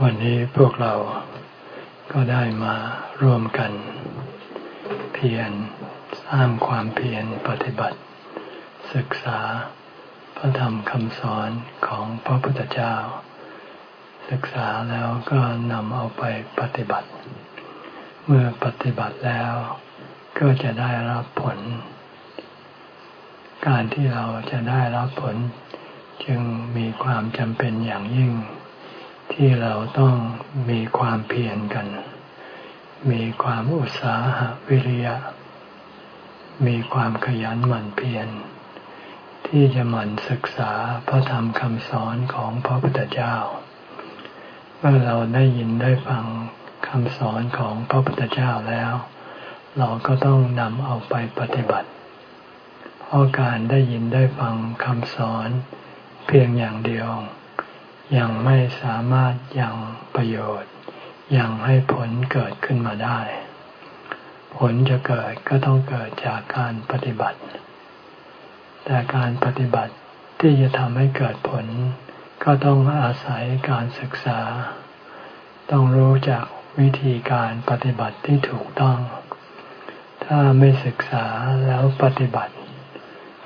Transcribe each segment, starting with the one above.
วันนี้พวกเราก็ได้มาร่วมกัน เพียรสร้างความเพียรปฏิบัติ ศึกษาพระธรรมคำสอนของพระพุทธเจ้า ศึกษาแล้วก็นำเอาไปปฏิบัติ เมื่อปฏิบัติแล้วก็จะได้รับผล การที่เราจะได้รับผลจึงมีความจำเป็นอย่างยิ่ง ที่เราต้องมีความเพียรกัน มีความอุตสาหะวิริยะ มีความขยันหมั่นเพียรที่จะหมั่นศึกษาพระธรรมคำสอนของพระพุทธเจ้า เมื่อเราได้ยินได้ฟังคำสอนของพระพุทธเจ้าแล้ว เราก็ต้องนำเอาไปปฏิบัติ เพราะการได้ยินได้ฟังคำสอนเพียงอย่างเดียว ยังไม่สามารถยังประโยชน์ ยังให้ผลเกิดขึ้นมาได้ ผลจะเกิดก็ต้องเกิดจากการปฏิบัติ แต่การปฏิบัติที่จะทำให้เกิดผล ก็ต้องอาศัยการศึกษา ต้องรู้จักวิธีการปฏิบัติที่ถูกต้อง ถ้าไม่ศึกษาแล้วปฏิบัติ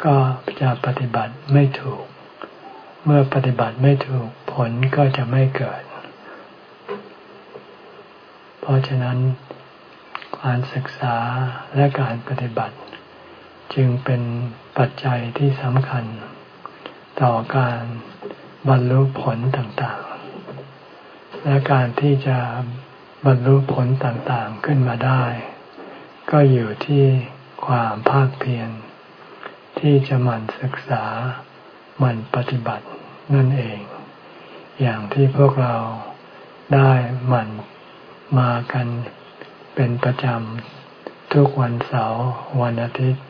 ก็จะปฏิบัติไม่ถูก เมื่อปฏิบัติไม่ถูกผลก็จะไม่เกิด เพราะฉะนั้นการศึกษาและการปฏิบัติ จึงเป็นปัจจัยที่สำคัญ ต่อการบรรลุผลต่างๆ และการที่จะบรรลุผลต่างๆขึ้นมาได้ ก็อยู่ที่ความภาคเพียรที่จะหมั่นศึกษาหมั่นปฏิบัติ นั่นเอง อย่างที่พวกเราได้หมั่นมากันเป็นประจำทุกวันเสาร์วันอาทิตย์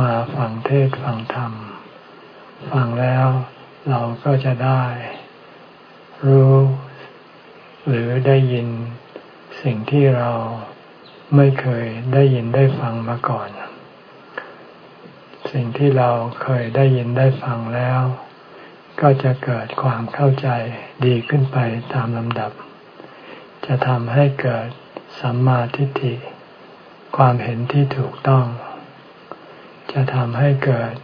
มาฟังเทศฟังธรรม ฟังแล้วเราก็จะได้ รู้ หรือได้ยินสิ่งที่เราไม่เคยได้ยินได้ฟังมาก่อน สิ่งที่เราเคยได้ยินได้ฟังแล้ว ก็จะเกิดความเข้าใจดีขึ้นไปตามลำดับ จะทำให้เกิดสัมมาทิฏฐิ ความเห็นที่ถูกต้อง จะทำให้เกิด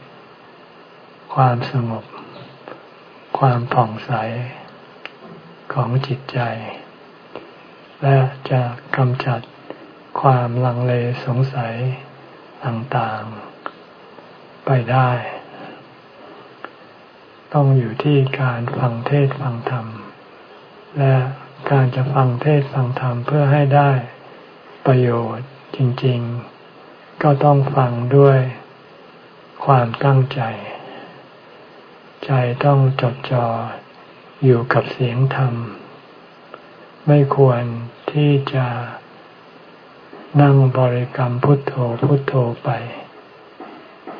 ความสงบ ความผ่องใสของจิตใจ และจะกำจัดความลังเลสงสัยต่างๆ ไปได้ ต้องอยู่ที่การฟังเทศฟังธรรม และการจะฟังเทศฟังธรรมเพื่อให้ได้ประโยชน์จริง ๆ ก็ต้องฟังด้วยความตั้งใจ ใจต้องจดจ่ออยู่กับเสียงธรรม ไม่ควรที่จะนั่งบริกรรมพุทโธพุทโธไป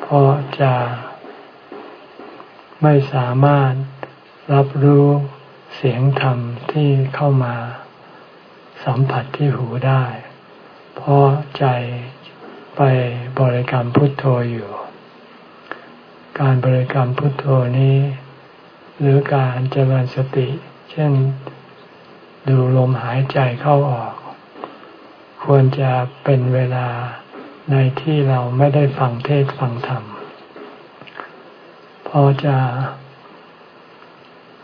เพราะจะ ไม่สามารถรับรู้เสียงธรรมที่เข้ามาสัมผัสที่หูได้ เพราะใจไปบริกรรมพุทโธอยู่ การบริกรรมพุทโธนี้ หรือการเจริญสติ เช่นดูลมหายใจเข้าออก ควรจะเป็นเวลาในที่เราไม่ได้ฟังเทศฟังธรรม พอจะ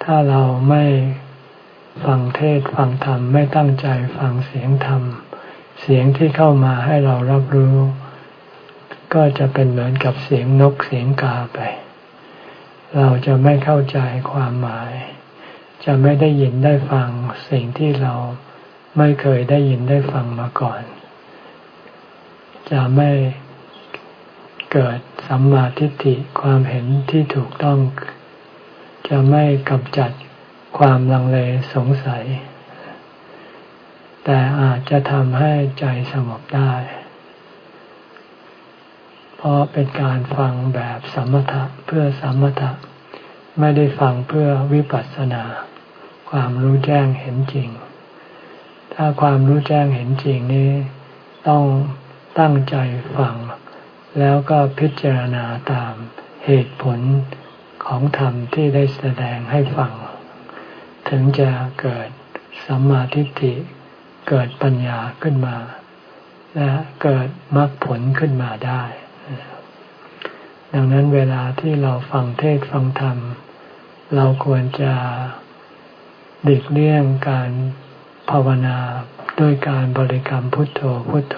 ถ้าเราไม่ฟังเทศฟังธรรมไม่ตั้งใจฟังเสียงธรรม เสียงที่เข้ามาให้เรารับรู้ ก็จะเป็นเหมือนกับเสียงนกเสียงกาไป เราจะไม่เข้าใจความหมาย จะไม่ได้ยินได้ฟังสิ่งที่เราไม่เคยได้ยินได้ฟังมาก่อน จะไม่ เกิดสัมมาทิฏฐิความเห็นที่ถูกต้อง จะไม่กำจัดความลังเลสงสัย แต่อาจจะทำให้ใจสงบได้ เพราะเป็นการฟังแบบสมถะเพื่อสมถะ ไม่ได้ฟังเพื่อวิปัสสนา ความรู้แจ้งเห็นจริง ถ้าความรู้แจ้งเห็นจริงนี้ ต้องตั้งใจฟัง แล้วก็พิจารณาตามเหตุผลของธรรมที่ได้แสดงให้ฟัง ถึงจะเกิดสัมมาทิฏฐิเกิดปัญญาขึ้นมา และเกิดมรรคผลขึ้นมาได้ ดังนั้นเวลาที่เราฟังเทศฟังธรรม เราควรจะด็กเลี่ยงการภาวนาด้วยการบริกรรมพุทโธพุทโธ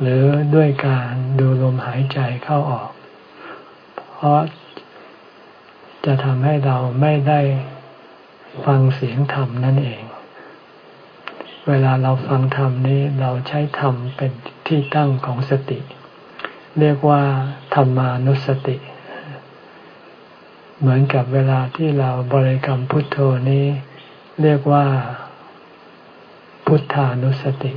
หรือด้วยการดูลมหายใจเข้าออก เพราะจะทำให้เราไม่ได้ฟังเสียงธรรมนั่นเอง เวลาเราฟังธรรมนี้เราใช้ธรรมเป็นที่ตั้งของสติ เรียกว่าธรรมานุสติ เหมือนกับเวลาที่เราบริกรรมพุทโธนี้ เรียกว่า พุทธานุสติ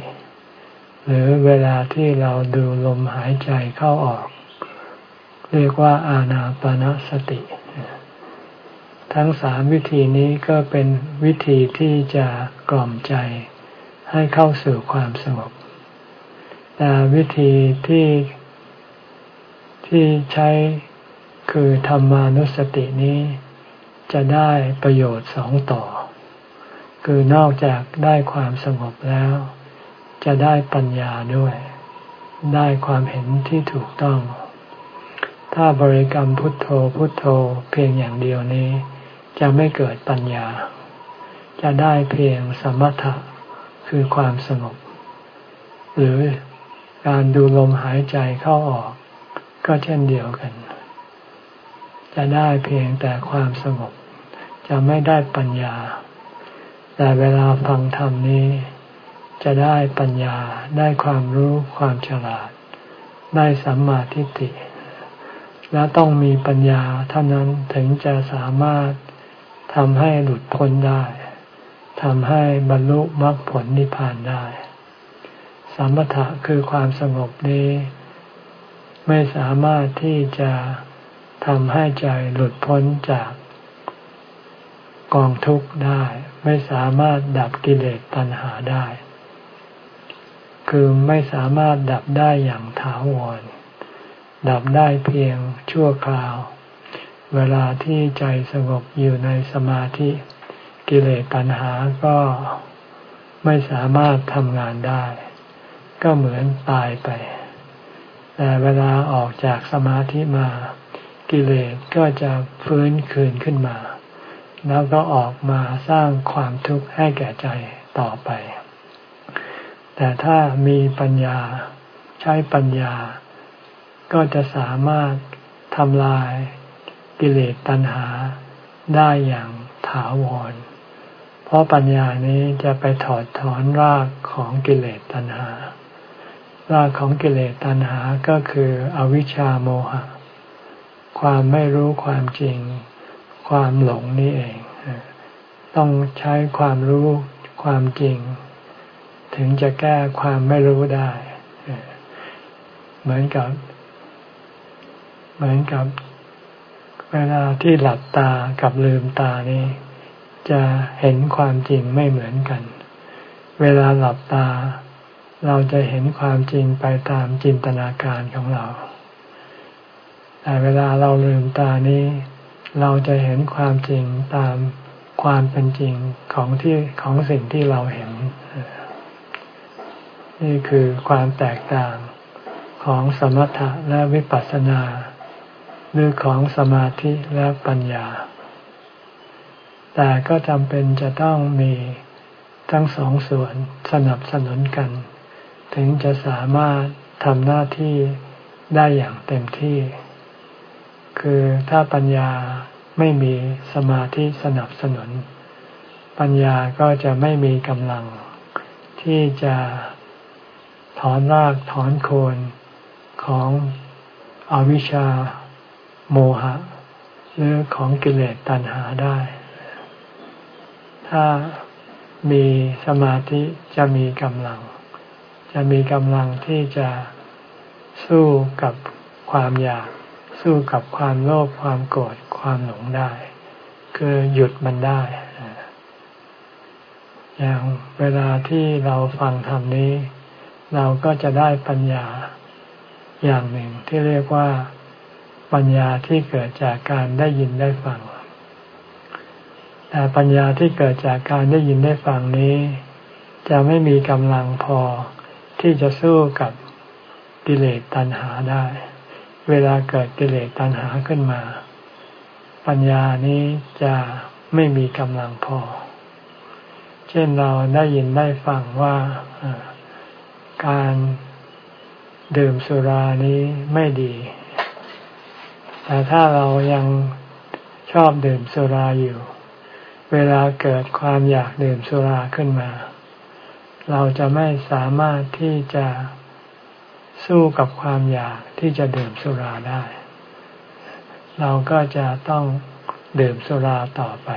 หรือเวลาที่เราดูลมหายใจเข้าออก เรียกว่าอาณาปณะสติ ทั้งสามวิธีนี้ก็เป็นวิธีที่จะกล่อมใจให้เข้าสู่ความสงบ แต่วิธีที่ที่ใช้คือธรรมานุสตินี้ จะได้ประโยชน์สองต่อ คือนอกจากได้ความสงบแล้ว จะได้ปัญญาด้วย ได้ความเห็นที่ถูกต้อง ถ้าบริกรรมพุทโธพุทโธเพียงอย่างเดียวนี้ จะไม่เกิดปัญญา จะได้เพียงสมถะคือความสงบ หรือการดูลมหายใจเข้าออก ก็เช่นเดียวกัน จะได้เพียงแต่ความสงบ จะไม่ได้ปัญญา แต่เวลาฟังธรรมนี้ จะได้ปัญญาได้ความรู้ความฉลาด ได้สัมมาทิฏฐิและต้องมีปัญญาเท่านั้นถึงจะสามารถทำให้หลุดพ้นได้ทำให้บรรลุมรรคผลนิพพานได้ สมถะคือความสงบนี้ ไม่สามารถที่จะทำให้ใจหลุดพ้นจากกองทุกข์ได้ ไม่สามารถดับกิเลสตัณหาได้ คือไม่สามารถดับได้อย่างถาวร ดับได้เพียงชั่วคราว เวลาที่ใจสงบอยู่ในสมาธิ กิเลสตัณหาก็ไม่สามารถทำงานได้ ก็เหมือนตายไป แต่เวลาออกจากสมาธิมา กิเลสก็จะฟื้นคืนขึ้นมา แล้วก็ออกมาสร้างความทุกข์ให้แก่ใจต่อไป แต่ถ้ามีปัญญาใช้ปัญญา ก็จะสามารถทำลายกิเลสตัณหาได้อย่างถาวร เพราะปัญญานี้จะไปถอดถอนรากของกิเลสตัณหา รากของกิเลสตัณหาก็คืออวิชชาโมหะ ความไม่รู้ความจริง ความหลงนี่เอง ต้องใช้ความรู้ความจริง ถึงจะแก้ความไม่รู้ได้ เหมือนกับ เหมือนกับ เวลาที่หลับตากับลืมตานี่ จะเห็นความจริงไม่เหมือนกัน เวลาหลับตา เราจะเห็นความจริงไปตามจินตนาการของเรา แต่เวลาเราลืมตานี้ เราจะเห็นความจริงตามความเป็นจริงของที่ของสิ่งที่เราเห็น นี่คือความแตกต่างของสมถะและวิปัสสนา หรือของสมาธิและปัญญา แต่ก็จำเป็นจะต้องมีทั้งสองส่วนสนับสนุนกัน ถึงจะสามารถทำหน้าที่ได้อย่างเต็มที่ คือถ้าปัญญาไม่มีสมาธิสนับสนุน ปัญญาก็จะไม่มีกำลัง ที่จะ อนรากถอนโคนของอวิชชาโมหะ หรือของกิเลสตัณหาได้ ถ้ามีสมาธิจะมีกำลัง จะมีกำลังที่จะสู้กับความอยาก สู้กับความโลภความโกรธความหลงได้ คือหยุดมันได้ อย่างเวลาที่เราฟังธรรมนี้ เราก็จะได้ปัญญาอย่างหนึ่งที่เรียกว่าปัญญาที่เกิดจากการได้ยินได้ฟัง แต่ปัญญาที่เกิดจากการได้ยินได้ฟังนี้ จะไม่มีกำลังพอที่จะสู้กับกิเลสตัณหาได้ เวลาเกิดกิเลสตัณหาขึ้นมา ปัญญานี้จะไม่มีกำลังพอ เช่นเราได้ยินได้ฟังว่า การดื่มสุรานี้ไม่ดี แต่ถ้าเรายังชอบดื่มสุราอยู่ เวลาเกิดความอยากดื่มสุราขึ้นมา เราจะไม่สามารถที่จะสู้กับความอยากที่จะดื่มสุราได้ เราก็จะต้องดื่มสุราต่อไป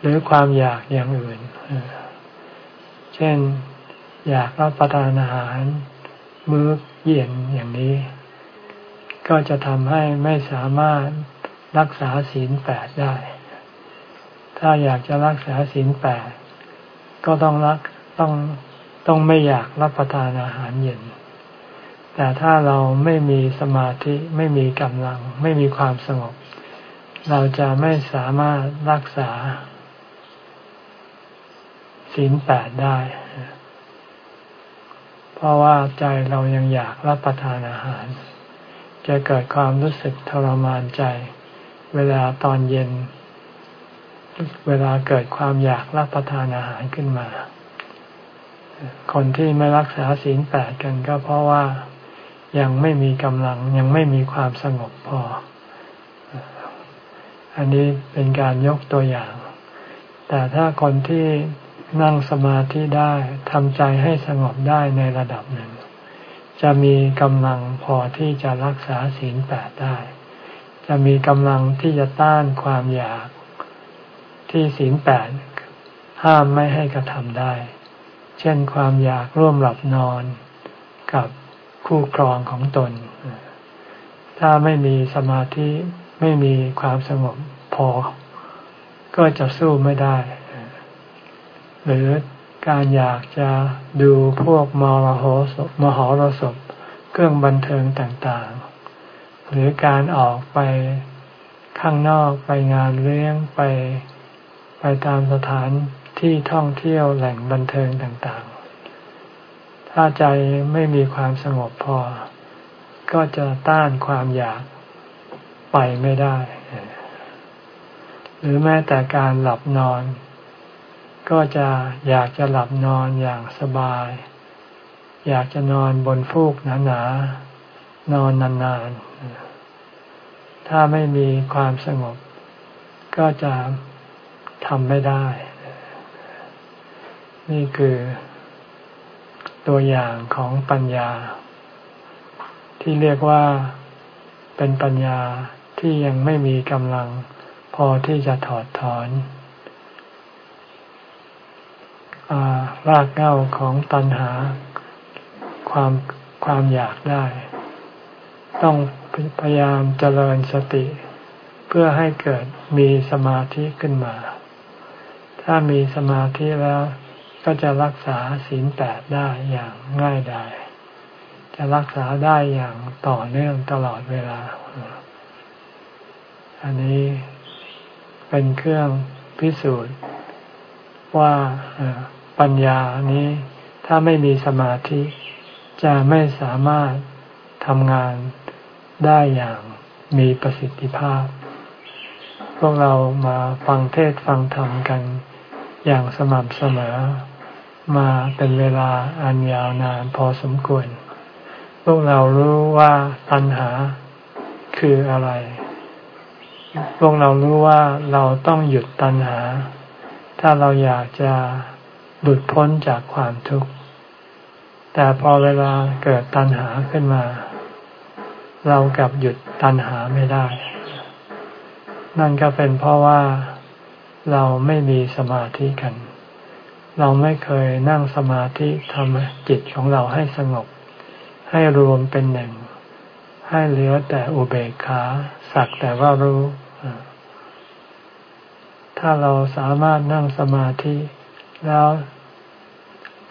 หรือความอยากอย่างอื่น เช่น อยากรับประทานอาหาร มื้อเย็นอย่างนี้ ก็จะทำให้ไม่สามารถรักษาศีลแปดได้ ถ้าอยากจะรักษาศีลแปดก็ต้องรักต้องต้องไม่อยากรับประทานอาหารเย็น แต่ถ้าเราไม่มีสมาธิไม่มีกำลัง ไม่มีความสงบ เราจะไม่สามารถรักษาศีลแปดได้ เพราะว่าใจเรายังอยากรับประทานอาหาร จะเกิดความรู้สึกทรมานใจ เวลาตอนเย็น เวลาเกิดความอยากรับประทานอาหารขึ้นมา คนที่ไม่รักษาศีลแปดกันก็เพราะว่ายังไม่มีกำลังยังไม่มีความสงบพอ อันนี้เป็นการยกตัวอย่าง แต่ถ้าคนที่ นั่งสมาธิได้ทำใจให้สงบได้ในระดับหนึ่ง จะมีกำลังพอที่จะรักษาศีลแปดได้ จะมีกำลังที่จะต้านความอยากที่ศีลแปดห้ามไม่ให้กระทำได้ เช่นความอยากร่วมหลับนอนกับคู่ครองของตน ถ้าไม่มีสมาธิไม่มีความสงบพอ ก็จะสู้ไม่ได้ หรือการอยากจะดูพวกมรหสมหรสพเครื่องบันเทิงต่างๆ หรือการออกไปข้างนอกไปงานเลี้ยงไปไปตามสถานที่ท่องเที่ยวแหล่งบันเทิงต่างๆ ถ้าใจไม่มีความสงบพอ ก็จะต้านความอยากไปไม่ได้ หรือแม้แต่การหลับนอน ก็จะอยากจะหลับนอนอย่างสบาย อยากจะนอนบนฟูกหนาๆ นอนนานๆ ถ้าไม่มีความสงบ ก็จะทำไม่ได้ นี่คือตัวอย่างของปัญญา ที่เรียกว่าเป็นปัญญาที่ยังไม่มีกำลังพอที่จะถอดถอน รากเหง้าของตัณหาความความอยากได้ ต้องพยายามเจริญสติ เพื่อให้เกิดมีสมาธิขึ้นมา ถ้ามีสมาธิแล้วก็จะรักษาศีลแปดได้อย่างง่ายดายจะรักษาได้อย่างต่อเนื่องตลอดเวลา อันนี้เป็นเครื่องพิสูจน์ว่า ปัญญานี้ ถ้าไม่มีสมาธิ จะไม่สามารถทำงานได้อย่างมีประสิทธิภาพ พวกเรามาฟังเทศฟังธรรมกันอย่างสม่ำเสมอ มาเป็นเวลาอันยาวนานพอสมควร พวกเรารู้ว่าตัณหาคืออะไร พวกเรารู้ว่าเราต้องหยุดตัณหา ถ้าเราอยากจะ หลุดพ้นจากความทุกข์ แต่พอเวลาเกิดตัณหาขึ้นมา เรากลับหยุดตัณหาไม่ได้ นั่นก็เป็นเพราะว่าเราไม่มีสมาธิกัน เราไม่เคยนั่งสมาธิทำจิตของเราให้สงบ ให้รวมเป็นหนึ่ง ให้เหลือแต่อุเบกขา สักแต่ว่ารู้ ถ้าเราสามารถนั่งสมาธิ แล้ว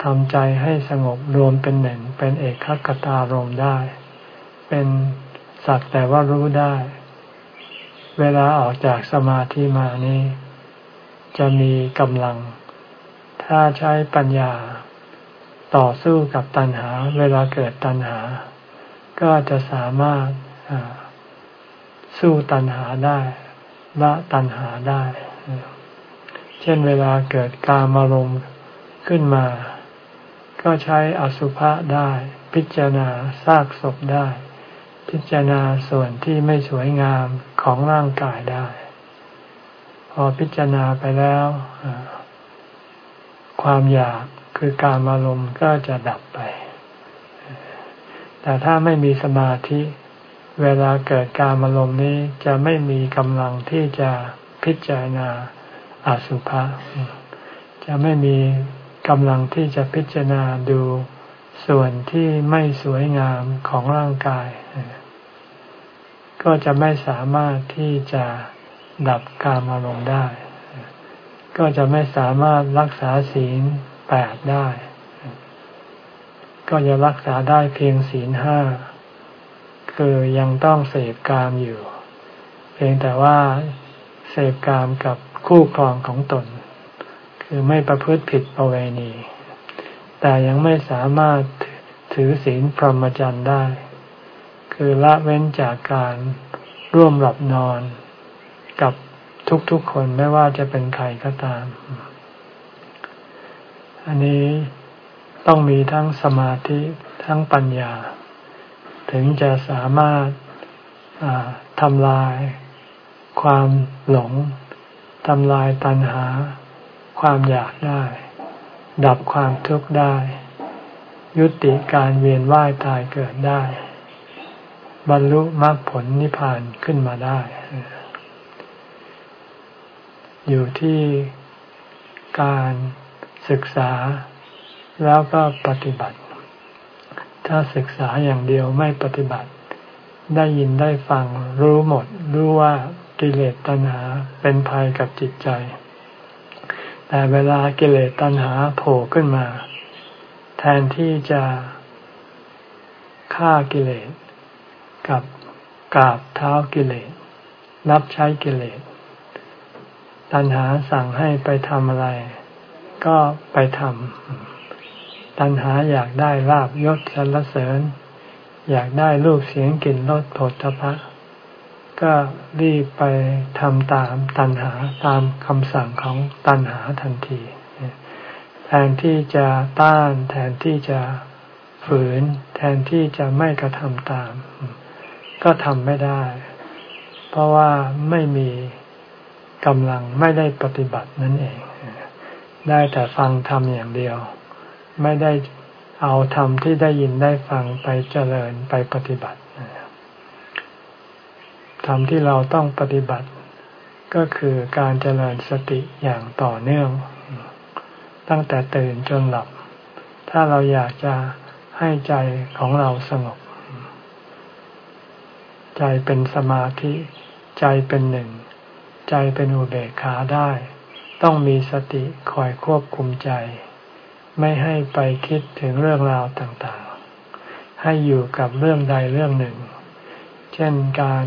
ทำใจให้สงบรวมเป็นหนึ่งเป็นเอกขตารมได้ เป็นสักแต่ว่ารู้ได้ เวลาออกจากสมาธิมานี้ จะมีกำลัง ถ้าใช้ปัญญา ต่อสู้กับตัณหา เวลาเกิดตัณหา ก็จะสามารถสู้ตัณหาได้ละตัณหาได้ เช่นเวลาเกิดกามารมณ์ขึ้นมา ก็ใช้อสุภะได้ พิจารณาซากศพได้ พิจารณาส่วนที่ไม่สวยงามของร่างกายได้ พอพิจารณาไปแล้ว ความอยากคือการอารมณ์ก็จะดับไป แต่ถ้าไม่มีสมาธิ เวลาเกิดการอารมณ์นี้จะไม่มีกำลังที่จะพิจารณาอสุภะจะไม่มี กำลังที่จะพิจารณาดูส่วนที่ไม่สวยงามของร่างกาย ก็จะไม่สามารถที่จะดับการอารมณ์ได้ ก็จะไม่สามารถรักษาศีลแปดได้ ก็จะรักษาได้เพียงศีลห้าคือยังต้องเสพกามอยู่ เพียงแต่ว่าเสพกามกับคู่ครองของตน คือไม่ประพฤติผิดประเวณี แต่ยังไม่สามารถถือศีลพรหมจรรย์ได้ คือละเว้นจากการร่วมหลับนอน กับทุกๆคนไม่ว่าจะเป็นใครก็ตาม อันนี้ต้องมีทั้งสมาธิทั้งปัญญา ถึงจะสามารถทำลายความหลงทำลายตัณหา ความอยากได้ ดับความทุกข์ได้ ยุติการเวียนว่ายตายเกิดได้ บรรลุมรรคผลนิพพานขึ้นมาได้ อยู่ที่การศึกษาแล้วก็ปฏิบัติ ถ้าศึกษาอย่างเดียวไม่ปฏิบัติ ได้ยินได้ฟังรู้หมด รู้ว่ากิเลสตัณหาเป็นภัยกับจิตใจ แต่เวลากิเลสตัณหาโผล่ขึ้นมา แทนที่จะฆ่ากิเลสกับกราบเท้ากิเลสรับใช้กิเลส ตัณหาสั่งให้ไปทำอะไร ก็ไปทำตัณหาอยากได้ลาบยศสรรเสริญ อยากได้รูปเสียงกลิ่นรสผลทพะ ก็รีบไปทำตามตัณหาตามคำสั่งของตัณหาทันทีแทนที่จะต้านแทนที่จะฝืน แทนที่จะไม่กระทำตาม ก็ทำไม่ได้ เพราะว่าไม่มีกำลังไม่ได้ปฏิบัตินั่นเอง ได้แต่ฟังธรรมอย่างเดียว ไม่ได้เอาธรรมที่ได้ยินได้ฟังไปเจริญไปปฏิบัติ ธรรมที่เราต้องปฏิบัติ ก็คือการเจริญสติอย่างต่อเนื่อง ตั้งแต่ตื่นจนหลับ ถ้าเราอยากจะให้ใจของเราสงบ ใจเป็นสมาธิ ใจเป็นหนึ่ง ใจเป็นอุเบกขาได้ ต้องมีสติคอยควบคุมใจ ไม่ให้ไปคิดถึงเรื่องราวต่างๆ ให้อยู่กับเรื่องใดเรื่องหนึ่ง เช่นการ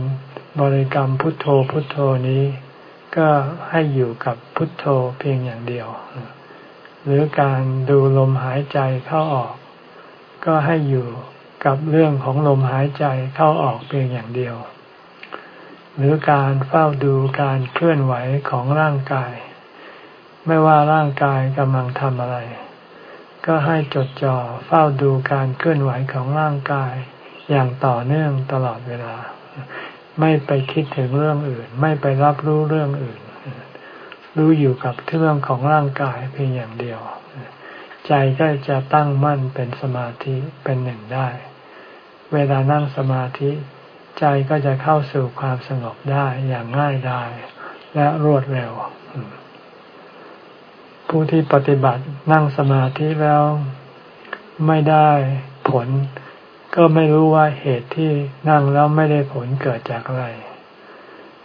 บริกรรมพุทโธพุทโธนี้ ก็ให้อยู่กับพุทโธเพียงอย่างเดียว หรือการดูลมหายใจเข้าออก ก็ให้อยู่กับเรื่องของลมหายใจเข้าออกเพียงอย่างเดียว หรือการเฝ้าดูการเคลื่อนไหวของร่างกาย ไม่ว่าร่างกายกำลังทำอะไร ก็ให้จดจ่อเฝ้าดูการเคลื่อนไหวของร่างกายอย่างต่อเนื่องตลอดเวลา ไม่ไปคิดถึงเรื่องอื่น ไม่ไปรับรู้เรื่องอื่น รู้อยู่กับเรื่องของร่างกายเพียงอย่างเดียว ใจก็จะตั้งมั่นเป็นสมาธิเป็นหนึ่งได้ เวลานั่งสมาธิ ใจก็จะเข้าสู่ความสงบได้อย่างง่ายดายและรวดเร็ว ผู้ที่ปฏิบัตินั่งสมาธิแล้วไม่ได้ผล ก็ไม่รู้ว่าเหตุที่นั่งแล้วไม่ได้ผลเกิดจากอะไร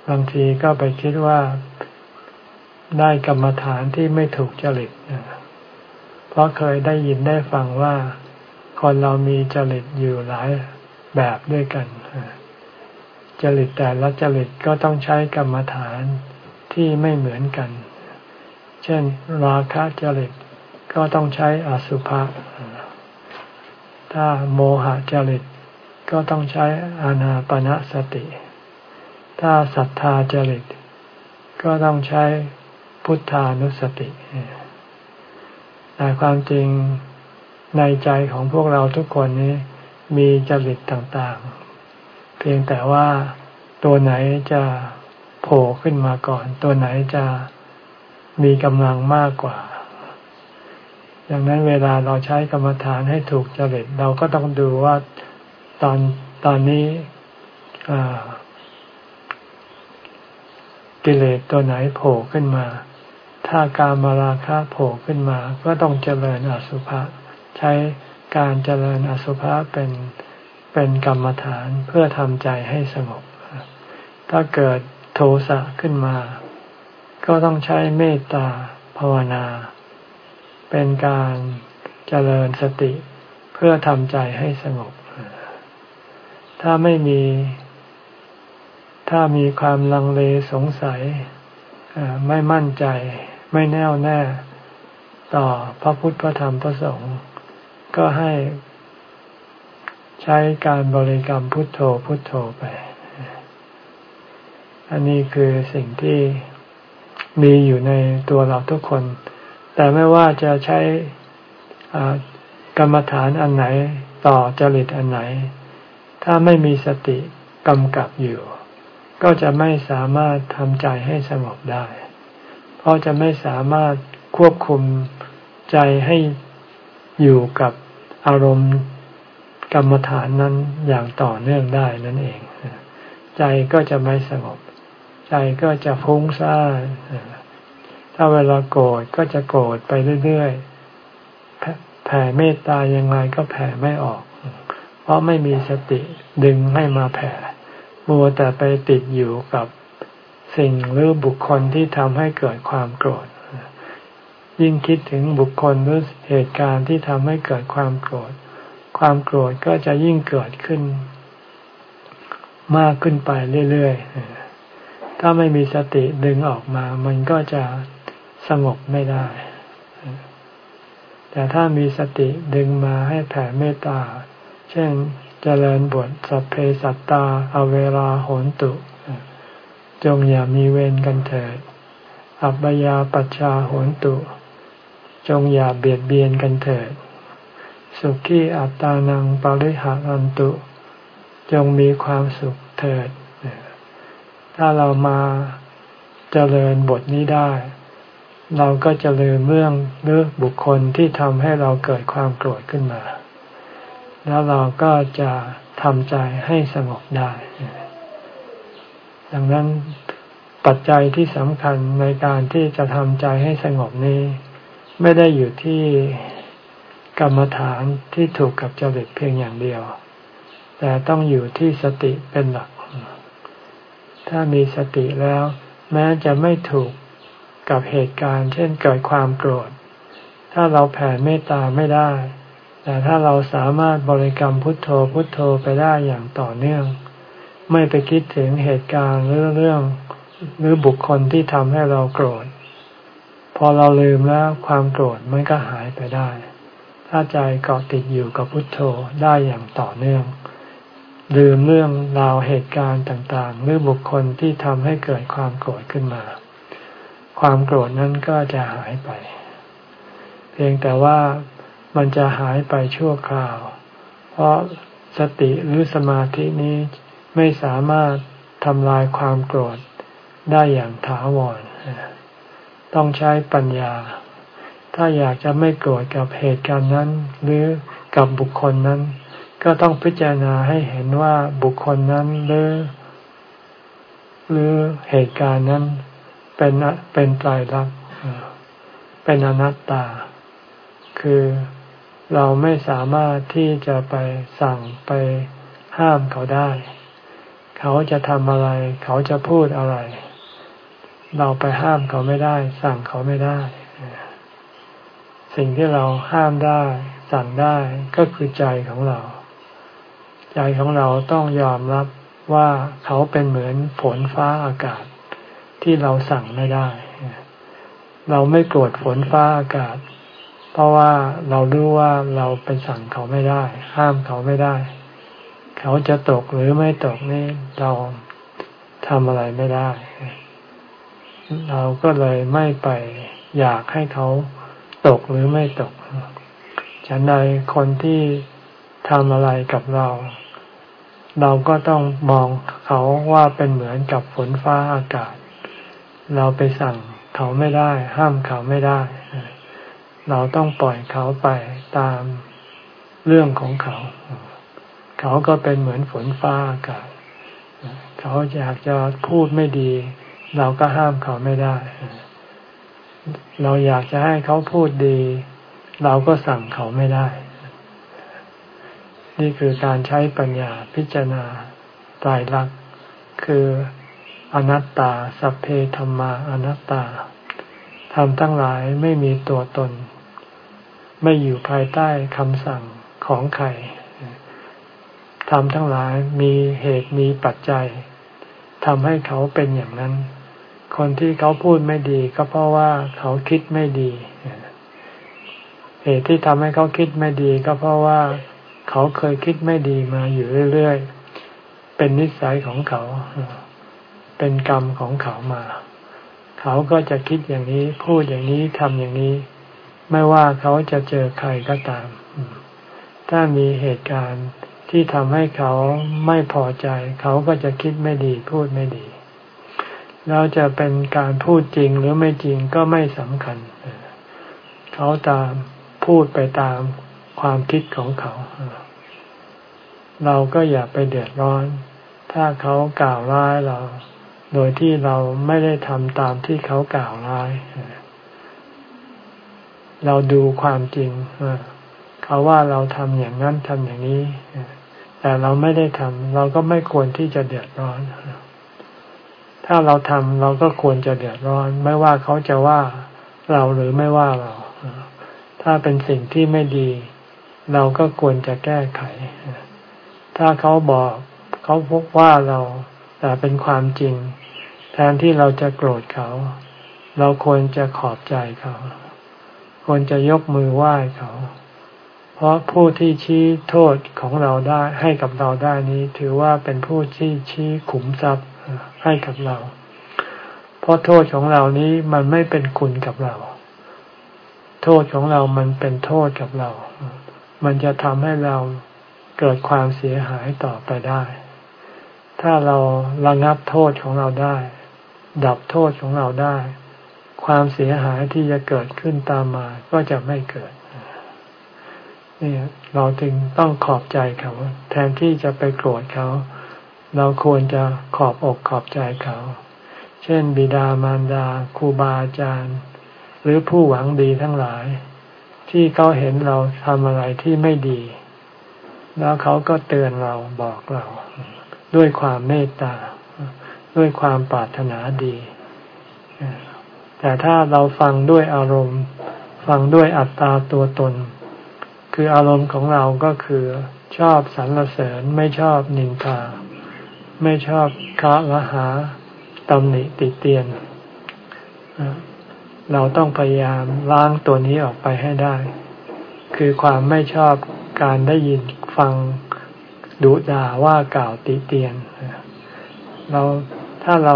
บางทีก็ไปคิดว่าได้กรรมฐานที่ไม่ถูกจริต เพราะเคยได้ยินได้ฟังว่าคนเรามีจริตอยู่หลายแบบด้วยกันจจริตแต่ละจริตก็ต้องใช้กรรมฐานที่ไม่เหมือนกัน เช่น ราคะจริตก็ต้องใช้อสุภะ ถ้าโมหะจริตก็ต้องใช้อานาปณะสติ ถ้าศรัทธาจริต ก็ต้องใช้พุทธานุสติ แต่ความจริงในใจของพวกเราทุกคนนี้มีจริตต่างๆ เพียงแต่ว่าตัวไหนจะโผล่ขึ้นมาก่อน ตัวไหนจะมีกำลังมากกว่า ดังนั้นเวลาเราใช้กรรมฐานให้ถูกจริตเราก็ต้องดูว่าตอนตอนนี้กิเลสตัวไหนโผล่ขึ้นมา ถ้าการมาราคะโผล่ขึ้นมา ก็ต้องเจริญอสุภะใช้การเจริญอสุภะเป็นเป็นกรรมฐานเพื่อทำใจให้สงบ ถ้าเกิดโทสะขึ้นมา ก็ต้องใช้เมตตาภาวนา เป็นการเจริญสติเพื่อทำใจให้สงบ ถ้าไม่มี ถ้ามีความลังเลสงสัย ไม่มั่นใจ ไม่แน่วแน่ ต่อพระพุทธพระธรรมพระสงฆ์ก็ให้ใช้การบริกรรมพุทโธพุทโธไป อันนี้คือสิ่งที่มีอยู่ในตัวเราทุกคน แต่ไม่ว่าจะใช้กรรมฐานอันไหนต่อจริตอันไหน ถ้าไม่มีสติกำกับอยู่ ก็จะไม่สามารถทำใจให้สงบได้ เพราะจะไม่สามารถควบคุมใจให้อยู่กับอารมณ์กรรมฐานนั้นอย่างต่อเนื่องได้นั่นเอง ใจก็จะไม่สงบ ใจก็จะฟุ้งซ่าน ถ้าเวลาโกรธก็จะโกรธไปเรื่อยๆ แผ่เมตตายังไงก็แผ่ไม่ออก เพราะไม่มีสติดึงให้มาแผ่ มัวแต่ไปติดอยู่กับสิ่งหรือบุคคลที่ทำให้เกิดความโกรธ ยิ่งคิดถึงบุคคลหรือเหตุการณ์ที่ทำให้เกิดความโกรธ ความโกรธก็จะยิ่งเกิดขึ้น มากขึ้นไปเรื่อยๆถ้าไม่มีสติดึงออกมา มันก็จะ สงบไม่ได้ แต่ถ้ามีสติดึงมาให้แผ่เมตตา เช่นเจริญบทสัพเพสัตตา อเวราโหนตุ จงอย่ามีเวรกันเถิด อัปยาปัชชาโหนตุ จงอย่าเบียดเบียนกันเถิด สุขีอัตตานังปาริหารันตุ จงมีความสุขเถิด ถ้าเรามาเจริญบทนี้ได้ เราก็จะลืมเรื่องเรื่อบุคคลที่ทำให้เราเกิดความโกรธขึ้นมา แล้วเราก็จะทำใจให้สงบได้ ดังนั้นปัจจัยที่สำคัญในการที่จะทำใจให้สงบนี้ ไม่ได้อยู่ที่กรรมฐานที่ถูกกับจริตเพียงอย่างเดียว แต่ต้องอยู่ที่สติเป็นหลัก ถ้ามีสติแล้ว แม้จะไม่ถูก กับเหตุการณ์ เช่นเกิดความโกรธ ถ้าเราแผ่เมตตาไม่ได้ แต่ถ้าเราสามารถบริกรรมพุทโธพุทโธไปได้อย่างต่อเนื่อง ไม่ไปคิดถึงเหตุการณ์หรือเรื่อง หรือบุคคลที่ทำให้เราโกรธ พอเราลืมแล้วความโกรธมันก็หายไปได้ ถ้าใจเกาะติดอยู่กับพุทโธได้อย่างต่อเนื่องลืมเรื่องราวเหตุการณ์ต่างๆ หรือบุคคลที่ทำให้เกิดความโกรธขึ้นมา ความโกรธนั้นก็จะหายไป เพียงแต่ว่ามันจะหายไปชั่วคราว เพราะสติหรือสมาธินี้ไม่สามารถทำลายความโกรธได้อย่างถาวร ต้องใช้ปัญญา ถ้าอยากจะไม่โกรธกับเหตุการณ์นั้น หรือกับบุคคลนั้น ก็ต้องพิจารณาให้เห็นว่าบุคคลนั้นหรือหรือเหตุการณ์นั้น เป็นเป็นไตรลักษณ์เป็นอนัตตา คือเราไม่สามารถที่จะไปสั่งไปห้ามเขาได้ เขาจะทำอะไร เขาจะพูดอะไร เราไปห้ามเขาไม่ได้ สั่งเขาไม่ได้ สิ่งที่เราห้ามได้ สั่งได้ก็คือใจของเรา ใจของเราต้องยอมรับว่าเขาเป็นเหมือนฝนฟ้าอากาศ ที่เราสั่งไม่ได้ เราไม่โกรธฝนฟ้าอากาศ เพราะว่าเรารู้ว่าเราไปสั่งเขาไม่ได้ ห้ามเขาไม่ได้ เขาจะตกหรือไม่ตกนี่เราทำอะไรไม่ได้ เราก็เลยไม่ไปอยากให้เขาตกหรือไม่ตก ฉันใดคนที่ทำอะไรกับเรา เราก็ต้องมองเขาว่าเป็นเหมือนกับฝนฟ้าอากาศ เราไปสั่งเขาไม่ได้ ห้ามเขาไม่ได้ เราต้องปล่อยเขาไปตามเรื่องของเขา เขาก็เป็นเหมือนฝนฟ้าอากาศเขาอยากจะพูดไม่ดี เราก็ห้ามเขาไม่ได้ เราอยากจะให้เขาพูดดี เราก็สั่งเขาไม่ได้ นี่คือการใช้ปัญญาพิจารณาตายรักคือ อนัตตา สัพเพธรรมาอนัตตาทำทั้งหลายไม่มีตัวตน ไม่อยู่ภายใต้คำสั่งของใครทำทั้งหลายมีเหตุมีปัจจัยทำให้เขาเป็นอย่างนั้น คนที่เขาพูดไม่ดี ก็เพราะว่าเขาคิดไม่ดี เหตุที่ทำให้เขาคิดไม่ดี ก็เพราะว่าเขาเคยคิดไม่ดีมาอยู่เรื่อยๆ เป็นนิสัยของเขา เป็นกรรมของเขามา เขาก็จะคิดอย่างนี้พูดอย่างนี้ทำอย่างนี้ ไม่ว่าเขาจะเจอใครก็ตาม ถ้ามีเหตุการณ์ที่ทำให้เขาไม่พอใจ เขาก็จะคิดไม่ดีพูดไม่ดีแล้วจะเป็นการพูดจริงหรือไม่จริงก็ไม่สำคัญ เขาตามพูดไปตามความคิดของเขา เราก็อย่าไปเดือดร้อน ถ้าเขากล่าวร้ายเรา โดยที่เราไม่ได้ทำตามที่เขากล่าวร้าย เราดูความจริงเขาว่าเราทำอย่างนั้นทำอย่างนี้ แต่เราไม่ได้ทำเราก็ไม่ควรที่จะเดือดร้อน ถ้าเราทำเราก็ควรจะเดือดร้อน ไม่ว่าเขาจะว่าเราหรือไม่ว่าเรา ถ้าเป็นสิ่งที่ไม่ดี เราก็ควรจะแก้ไข ถ้าเขาบอกเขาพบว่าเราแต่เป็นความจริง แทนที่เราจะโกรธเขา เราควรจะขอบใจเขา ควรจะยกมือไหว้เขา เพราะผู้ที่ชี้โทษของเราได้ให้กับเราได้นี้ถือว่าเป็นผู้ที่ชี้ขุมทรัพย์ให้กับเรา เพราะโทษของเรานี้มันไม่เป็นคุณกับเรา โทษของเรามันเป็นโทษกับเรา มันจะทำให้เราเกิดความเสียหายต่อไปได้ ถ้าเราระงับโทษของเราได้ ดับโทษของเราได้ ความเสียหายที่จะเกิดขึ้นตามมาก็จะไม่เกิดนี่เราจึงต้องขอบใจเขาแทนที่จะไปโกรธเขา เราควรจะขอบอกขอบใจเขา เช่น บิดามารดาครูบาอาจารย์ หรือผู้หวังดีทั้งหลาย ที่เขาเห็นเราทำอะไรที่ไม่ดี แล้วเขาก็เตือนเราบอกเรา ด้วยความเมตตา ด้วยความปรารถนาดี แต่ถ้าเราฟังด้วยอารมณ์ ฟังด้วยอัตตาตัวตน คืออารมณ์ของเราก็คือชอบสรรเสริญไม่ชอบนินทา ไม่ชอบคะละหาตำหนิติเตียน เราต้องพยายามล้างตัวนี้ออกไปให้ได้ คือความไม่ชอบการได้ยินฟังดุด่าว่ากล่าวติเตียนเรา ถ้าเรา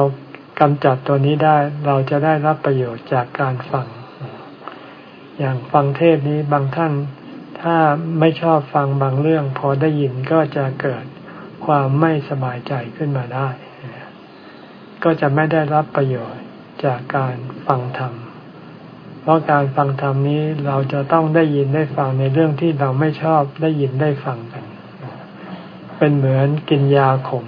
กำจัดตัวนี้ได้เราจะได้รับประโยชน์จากการฟัง อย่างฟังเทศนี้บางท่าน ถ้าไม่ชอบฟังบางเรื่อง พอได้ยินก็จะเกิดความไม่สบายใจขึ้นมาได้ ก็จะไม่ได้รับประโยชน์จากการฟังธรรม เพราะการฟังธรรมนี้เราจะต้องได้ยินได้ฟังในเรื่องที่เราไม่ชอบได้ยินได้ฟังกัน เป็นเหมือนกินยาขม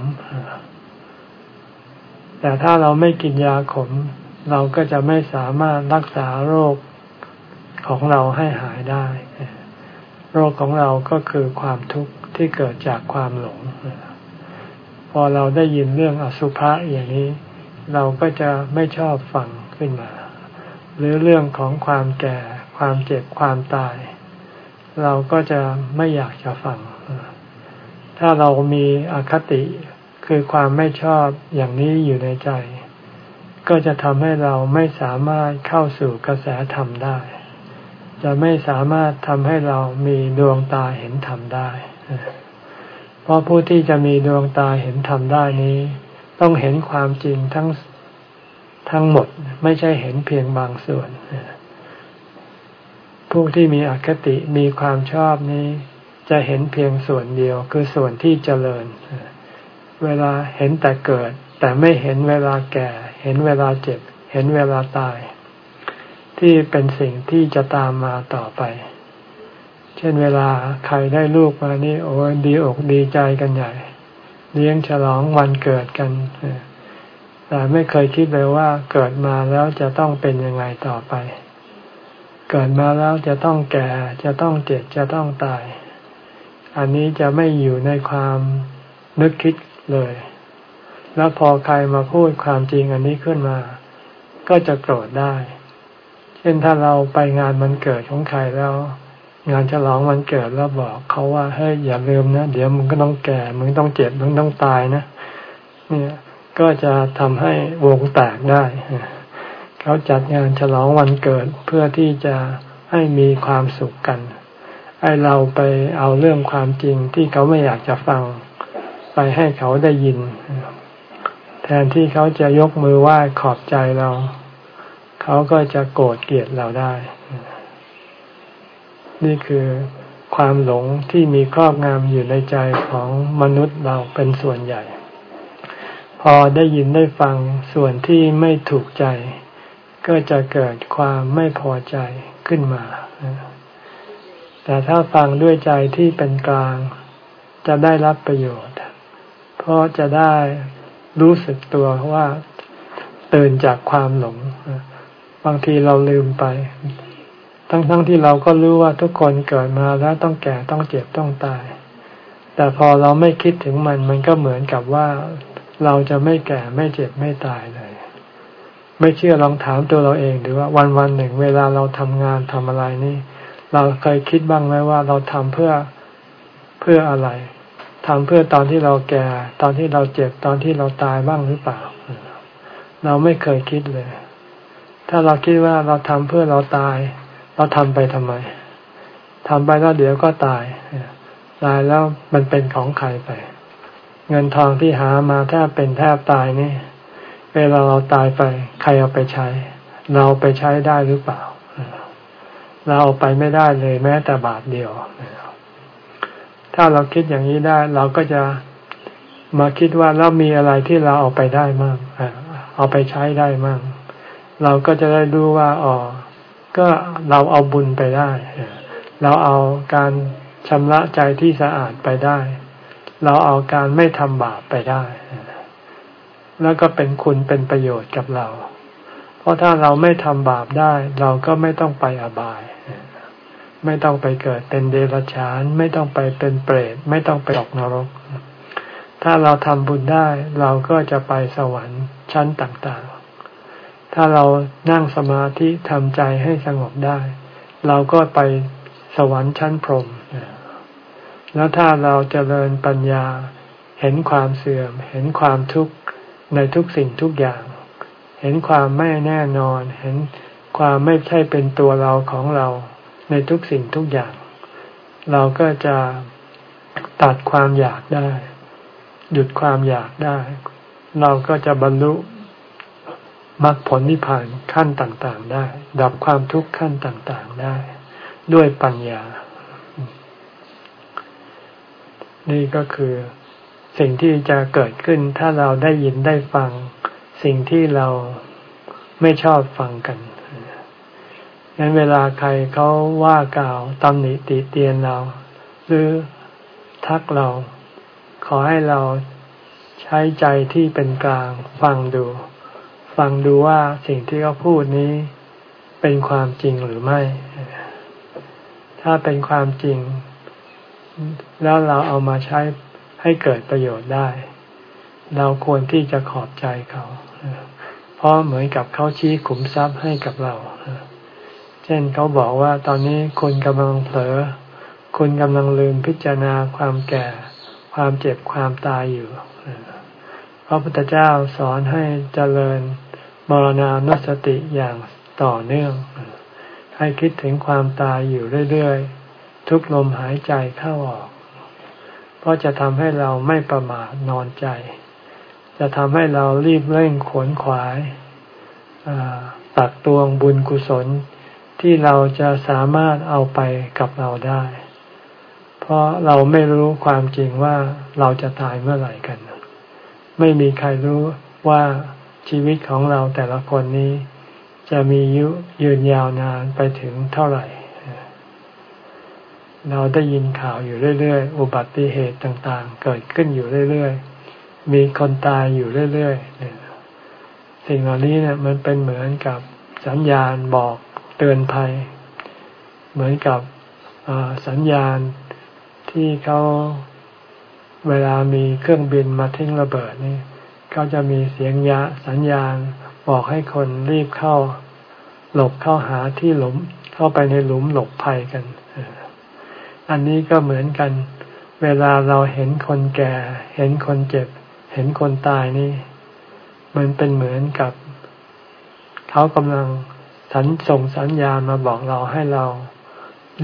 แต่ถ้าเราไม่กินยาขม เราก็จะไม่สามารถรักษาโรคของเราให้หายได้ โรคของเราก็คือความทุกข์ที่เกิดจากความหลง พอเราได้ยินเรื่องอสุภะอย่างนี้ เราก็จะไม่ชอบฟังขึ้นมา หรือเรื่องของความแก่ ความเจ็บความตาย เราก็จะไม่อยากจะฟัง ถ้าเรามีอคติ คือความไม่ชอบอย่างนี้อยู่ในใจ ก็จะทำให้เราไม่สามารถเข้าสู่กระแสธรรมได้ จะไม่สามารถทำให้เรามีดวงตาเห็นธรรมได้ เพราะผู้ที่จะมีดวงตาเห็นธรรมได้นี้ ต้องเห็นความจริงทั้งทั้งหมดไม่ใช่เห็นเพียงบางส่วนผู้ที่มีอคติมีความชอบนี้ จะเห็นเพียงส่วนเดียวคือส่วนที่เจริญเเวลาเห็นแต่เกิด แต่ไม่เห็นเวลาแก่ เห็นเวลาเจ็บ เห็นเวลาตาย ที่เป็นสิ่งที่จะตามมาต่อไป เช่นเวลาใครได้ลูกมานี่โอ้ดีอกดีใจกันใหญ่ เลี้ยงฉลองวันเกิดกันแต่ไม่เคยคิดเลยว่าเกิดมาแล้วจะต้องเป็นยังไงต่อไป เกิดมาแล้วจะต้องแก่ จะต้องเจ็บ จะต้องตาย อันนี้จะไม่อยู่ในความนึกคิด เลย แล้วพอใครมาพูดความจริงอันนี้ขึ้นมา ก็จะโกรธได้ เช่นถ้าเราไปงานมันเกิดของใครแล้ว งานฉลองวันเกิดแล้วบอกเขาว่าเฮ้ยอย่าลืมนะเดี๋ยวมึงก็ต้องแก่มึงต้องเจ็บมึงต้องตายนะเนี่ยก็จะทำให้วงแตกได้ เขาจัดงานฉลองวันเกิดเพื่อที่จะให้มีความสุขกัน ให้เราไปเอาเรื่องความจริงที่เขาไม่อยากจะฟัง ไปให้เขาได้ยิน แทนที่เขาจะยกมือไหว้ขอบใจเรา เขาก็จะโกรธเกลียดเราได้ นี่คือความหลงที่มีครอบงำอยู่ในใจของมนุษย์เราเป็นส่วนใหญ่ พอได้ยินได้ฟังส่วนที่ไม่ถูกใจ ก็จะเกิดความไม่พอใจขึ้นมา แต่ถ้าฟังด้วยใจที่เป็นกลาง จะได้รับประโยชน์ เพราะจะได้รู้สึกตัวว่าตื่นจากความหลง บางทีเราลืมไป ทั้งๆทที่เราก็รู้ว่าทุกคนเกิดมาแล้วต้องแก่ต้องเจ็บต้องตาย แต่พอเราไม่คิดถึงมัน มันก็เหมือนกับว่าเราจะไม่แก่ไม่เจ็บไม่ตายเลย ไม่เชื่อลองถามตัวเราเองดูว่าวันวันหนึ่ง เวลาเราทำงานทำอะไรนี่ เราเคยคิดบ้างไหมว่าเราทำเพื่อเพื่ออะไร ทำเพื่อตอนที่เราแก่ ตอนที่เราเจ็บตอนที่เราตายบ้างหรือเปล่า เราไม่เคยคิดเลย ถ้าเราคิดว่าเราทำเพื่อเราตาย เราทำไปทำไมทำไปแล้วเดี๋ยวก็ตายตายแล้วมันเป็นของใครไป เงินทองที่หามาแทบเป็นแทบตายนี่เวลาเราตายไป ใครเอาไปใช้ เราไปใช้ได้หรือเปล่า เราเอาไปไม่ได้เลยแม้แต่บาทเดียว ถ้าเราคิดอย่างนี้ได้ เราก็จะมาคิดว่าเรามีอะไรที่เราเอาไปได้มั่งเอาไปใช้ได้มั่งเราก็จะได้รู้ว่าอ๋อก็เราเอาบุญไปได้ เราเอาการชำระใจที่สะอาดไปได้ เราเอาการไม่ทำบาปไปได้ แล้วก็เป็นคุณเป็นประโยชน์กับเรา เพราะถ้าเราไม่ทำบาปได้ เราก็ไม่ต้องไปอบาย ไม่ต้องไปเกิดเป็นเดรัจฉาน ไม่ต้องไปเป็นเปรตไม่ต้องไปออกนรก ถ้าเราทำบุญได้เราก็จะไปสวรรค์ชั้นต่างๆ ถ้าเรานั่งสมาธิทำใจให้สงบได้ เราก็ไปสวรรค์ชั้นพรหมแล้วถ้าเราจเจริญปัญญาเห็นความเสื่อม เห็นความทุกข์ในทุกสิ่งทุกอย่าง เห็นความไม่แน่นอน เห็นความไม่ใช่เป็นตัวเราของเรา ในทุกสิ่งทุกอย่าง เราก็จะตัดความอยากได้ หยุดความอยากได้ เราก็จะบรรลุมรรคผลนิพพานขั้นต่างๆ ได้ ดับความทุกข์ขั้นต่างๆได้ ด้วยปัญญา นี่ก็คือสิ่งที่จะเกิดขึ้นถ้าเราได้ยินได้ฟัง สิ่งที่เราไม่ชอบฟังกัน งั้นเวลาใครเขาว่ากล่าวตำหนิติเตียนเรา หรือทักเรา ขอให้เราใช้ใจที่เป็นกลางฟังดู ฟังดูว่าสิ่งที่เขาพูดนี้เป็นความจริงหรือไม่ ถ้าเป็นความจริง แล้วเราเอามาใช้ให้เกิดประโยชน์ได้ เราควรที่จะขอบใจเขา เพราะเหมือนกับเขาชี้ขุมทรัพย์ให้กับเรา เช่นเขาบอกว่าตอนนี้คุณกำลังเผลอ คุณกำลังลืมพิจารณาความแก่ ความเจ็บความตายอยู่พระพุทธเจ้าสอนให้เจริญมรณานุสติอย่างต่อเนื่อง ให้คิดถึงความตายอยู่เรื่อยๆ ทุกลมหายใจเข้าออก เพราะจะทำให้เราไม่ประมาทนอนใจ จะทำให้เรารีบเร่งขวนขวายตักตวงบุญกุศล ที่เราจะสามารถเอาไปกับเราได้ เพราะเราไม่รู้ความจริงว่าเราจะตายเมื่อไหร่กัน ไม่มีใครรู้ว่าชีวิตของเราแต่ละคนนี้ จะมียุยืนยาวนานไปถึงเท่าไหร่ เราได้ยินข่าวอยู่เรื่อยๆ อุบัติเหตุต่างๆ เกิดขึ้นอยู่เรื่อยๆ มีคนตายอยู่เรื่อยๆ สิ่งเหล่านี้เนี่ยมันเป็นเหมือนกับสัญญาณบอก เตือนภัย เหมือนกับสัญญาณที่เขาเวลามีเครื่องบินมาทิ้งระเบิดนี่เขาจะมีเสียงยะสัญญาณบอกให้คนรีบเข้า หลบเข้าหาที่หลุมเข้าไปในหลุมหลบภัยกัน อันนี้ก็เหมือนกัน เวลาเราเห็นคนแก่ เห็นคนเจ็บ เห็นคนตายนี่ มันเป็นเหมือนกับ เขากำลัง สัญส่งสัญญาณมาบอกเราให้เรา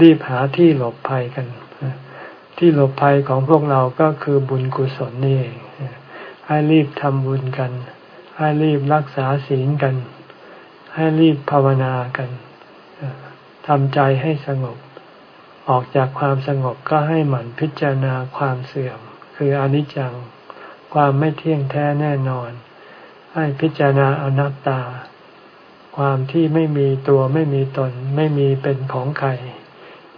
รีบหาที่หลบภัยกัน ที่หลบภัยของพวกเราก็คือบุญกุศลนี่เองให้รีบทำบุญกัน ให้รีบรักษาศีลกัน ให้รีบภาวนากันทำใจให้สงบ ออกจากความสงบก็ให้หมั่นพิจารณาความเสื่อม คืออนิจจัง ความไม่เที่ยงแท้แน่นอน ให้พิจารณาอนัตตา ความที่ไม่มีตัวไม่มีตน ไม่มีเป็นของใคร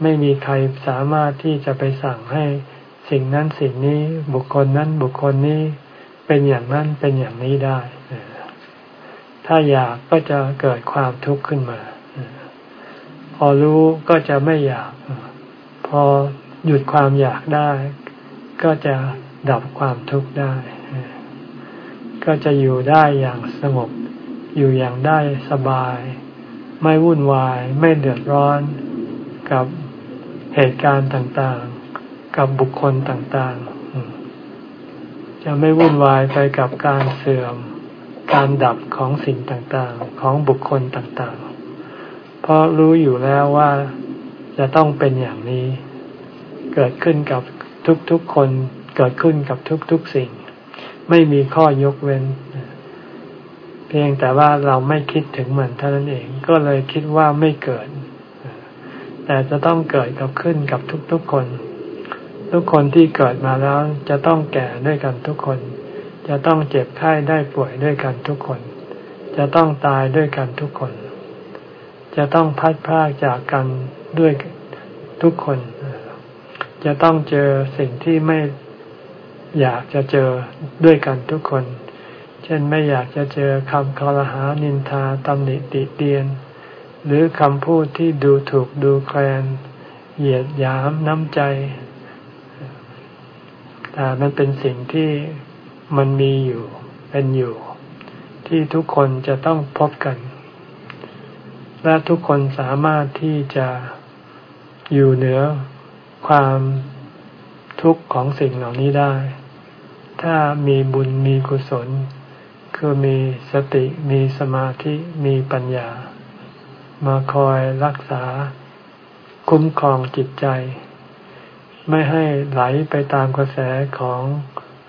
ไม่มีใครสามารถที่จะไปสั่งให้สิ่งนั้นสิ่งนี้บุคคลนั้นบุคคลนี้เป็นอย่างนั้นเป็นอย่างนี้ได้ ถ้าอยากก็จะเกิดความทุกข์ขึ้นมา พอรู้ก็จะไม่อยาก พอหยุดความอยากได้ ก็จะดับความทุกข์ได้ ก็จะอยู่ได้อย่างสงบ อยู่อย่างได้สบาย ไม่วุ่นวาย ไม่เดือดร้อนกับเหตุการณ์ต่างๆ กับบุคคลต่างๆ จะไม่วุ่นวายไปกับการเสื่อม การดับของสิ่งต่างๆ ของบุคคลต่างๆ เพราะรู้อยู่แล้วว่าจะต้องเป็นอย่างนี้ เกิดขึ้นกับทุกๆคน เกิดขึ้นกับทุกๆสิ่ง ไม่มีข้อยกเว้น เพียงแต่ว่าเราไม่คิดถึงมันเท่านั้นเอง ก็เลยคิดว่าไม่เกิด แต่จะต้องเกิดกับขึ้นกับทุกๆคน ทุกคนที่เกิดมาแล้วจะต้องแก่ด้วยกันทุกคน จะต้องเจ็บไข้ได้ป่วยด้วยกันทุกคน จะต้องตายด้วยกันทุกคน จะต้องพัดพรากจากกันด้วยทุกคน จะต้องเจอสิ่งที่ไม่อยากจะเจอด้วยกันทุกคน เช่นไม่อยากจะเจอคำคอรหานินทาตำหนิติเตียน หรือคำพูดที่ดูถูกดูแคลน เหยียดหยามน้ำใจ แต่มันเป็นสิ่งที่มันมีอยู่ เป็นอยู่ ที่ทุกคนจะต้องพบกัน และทุกคนสามารถที่จะอยู่เหนือความทุกข์ของสิ่งเหล่านี้ได้ ถ้ามีบุญมีกุศล คือมีสติมีสมาธิมีปัญญา มาคอยรักษาคุ้มครองจิตใจ ไม่ให้ไหลไปตามกระแสของ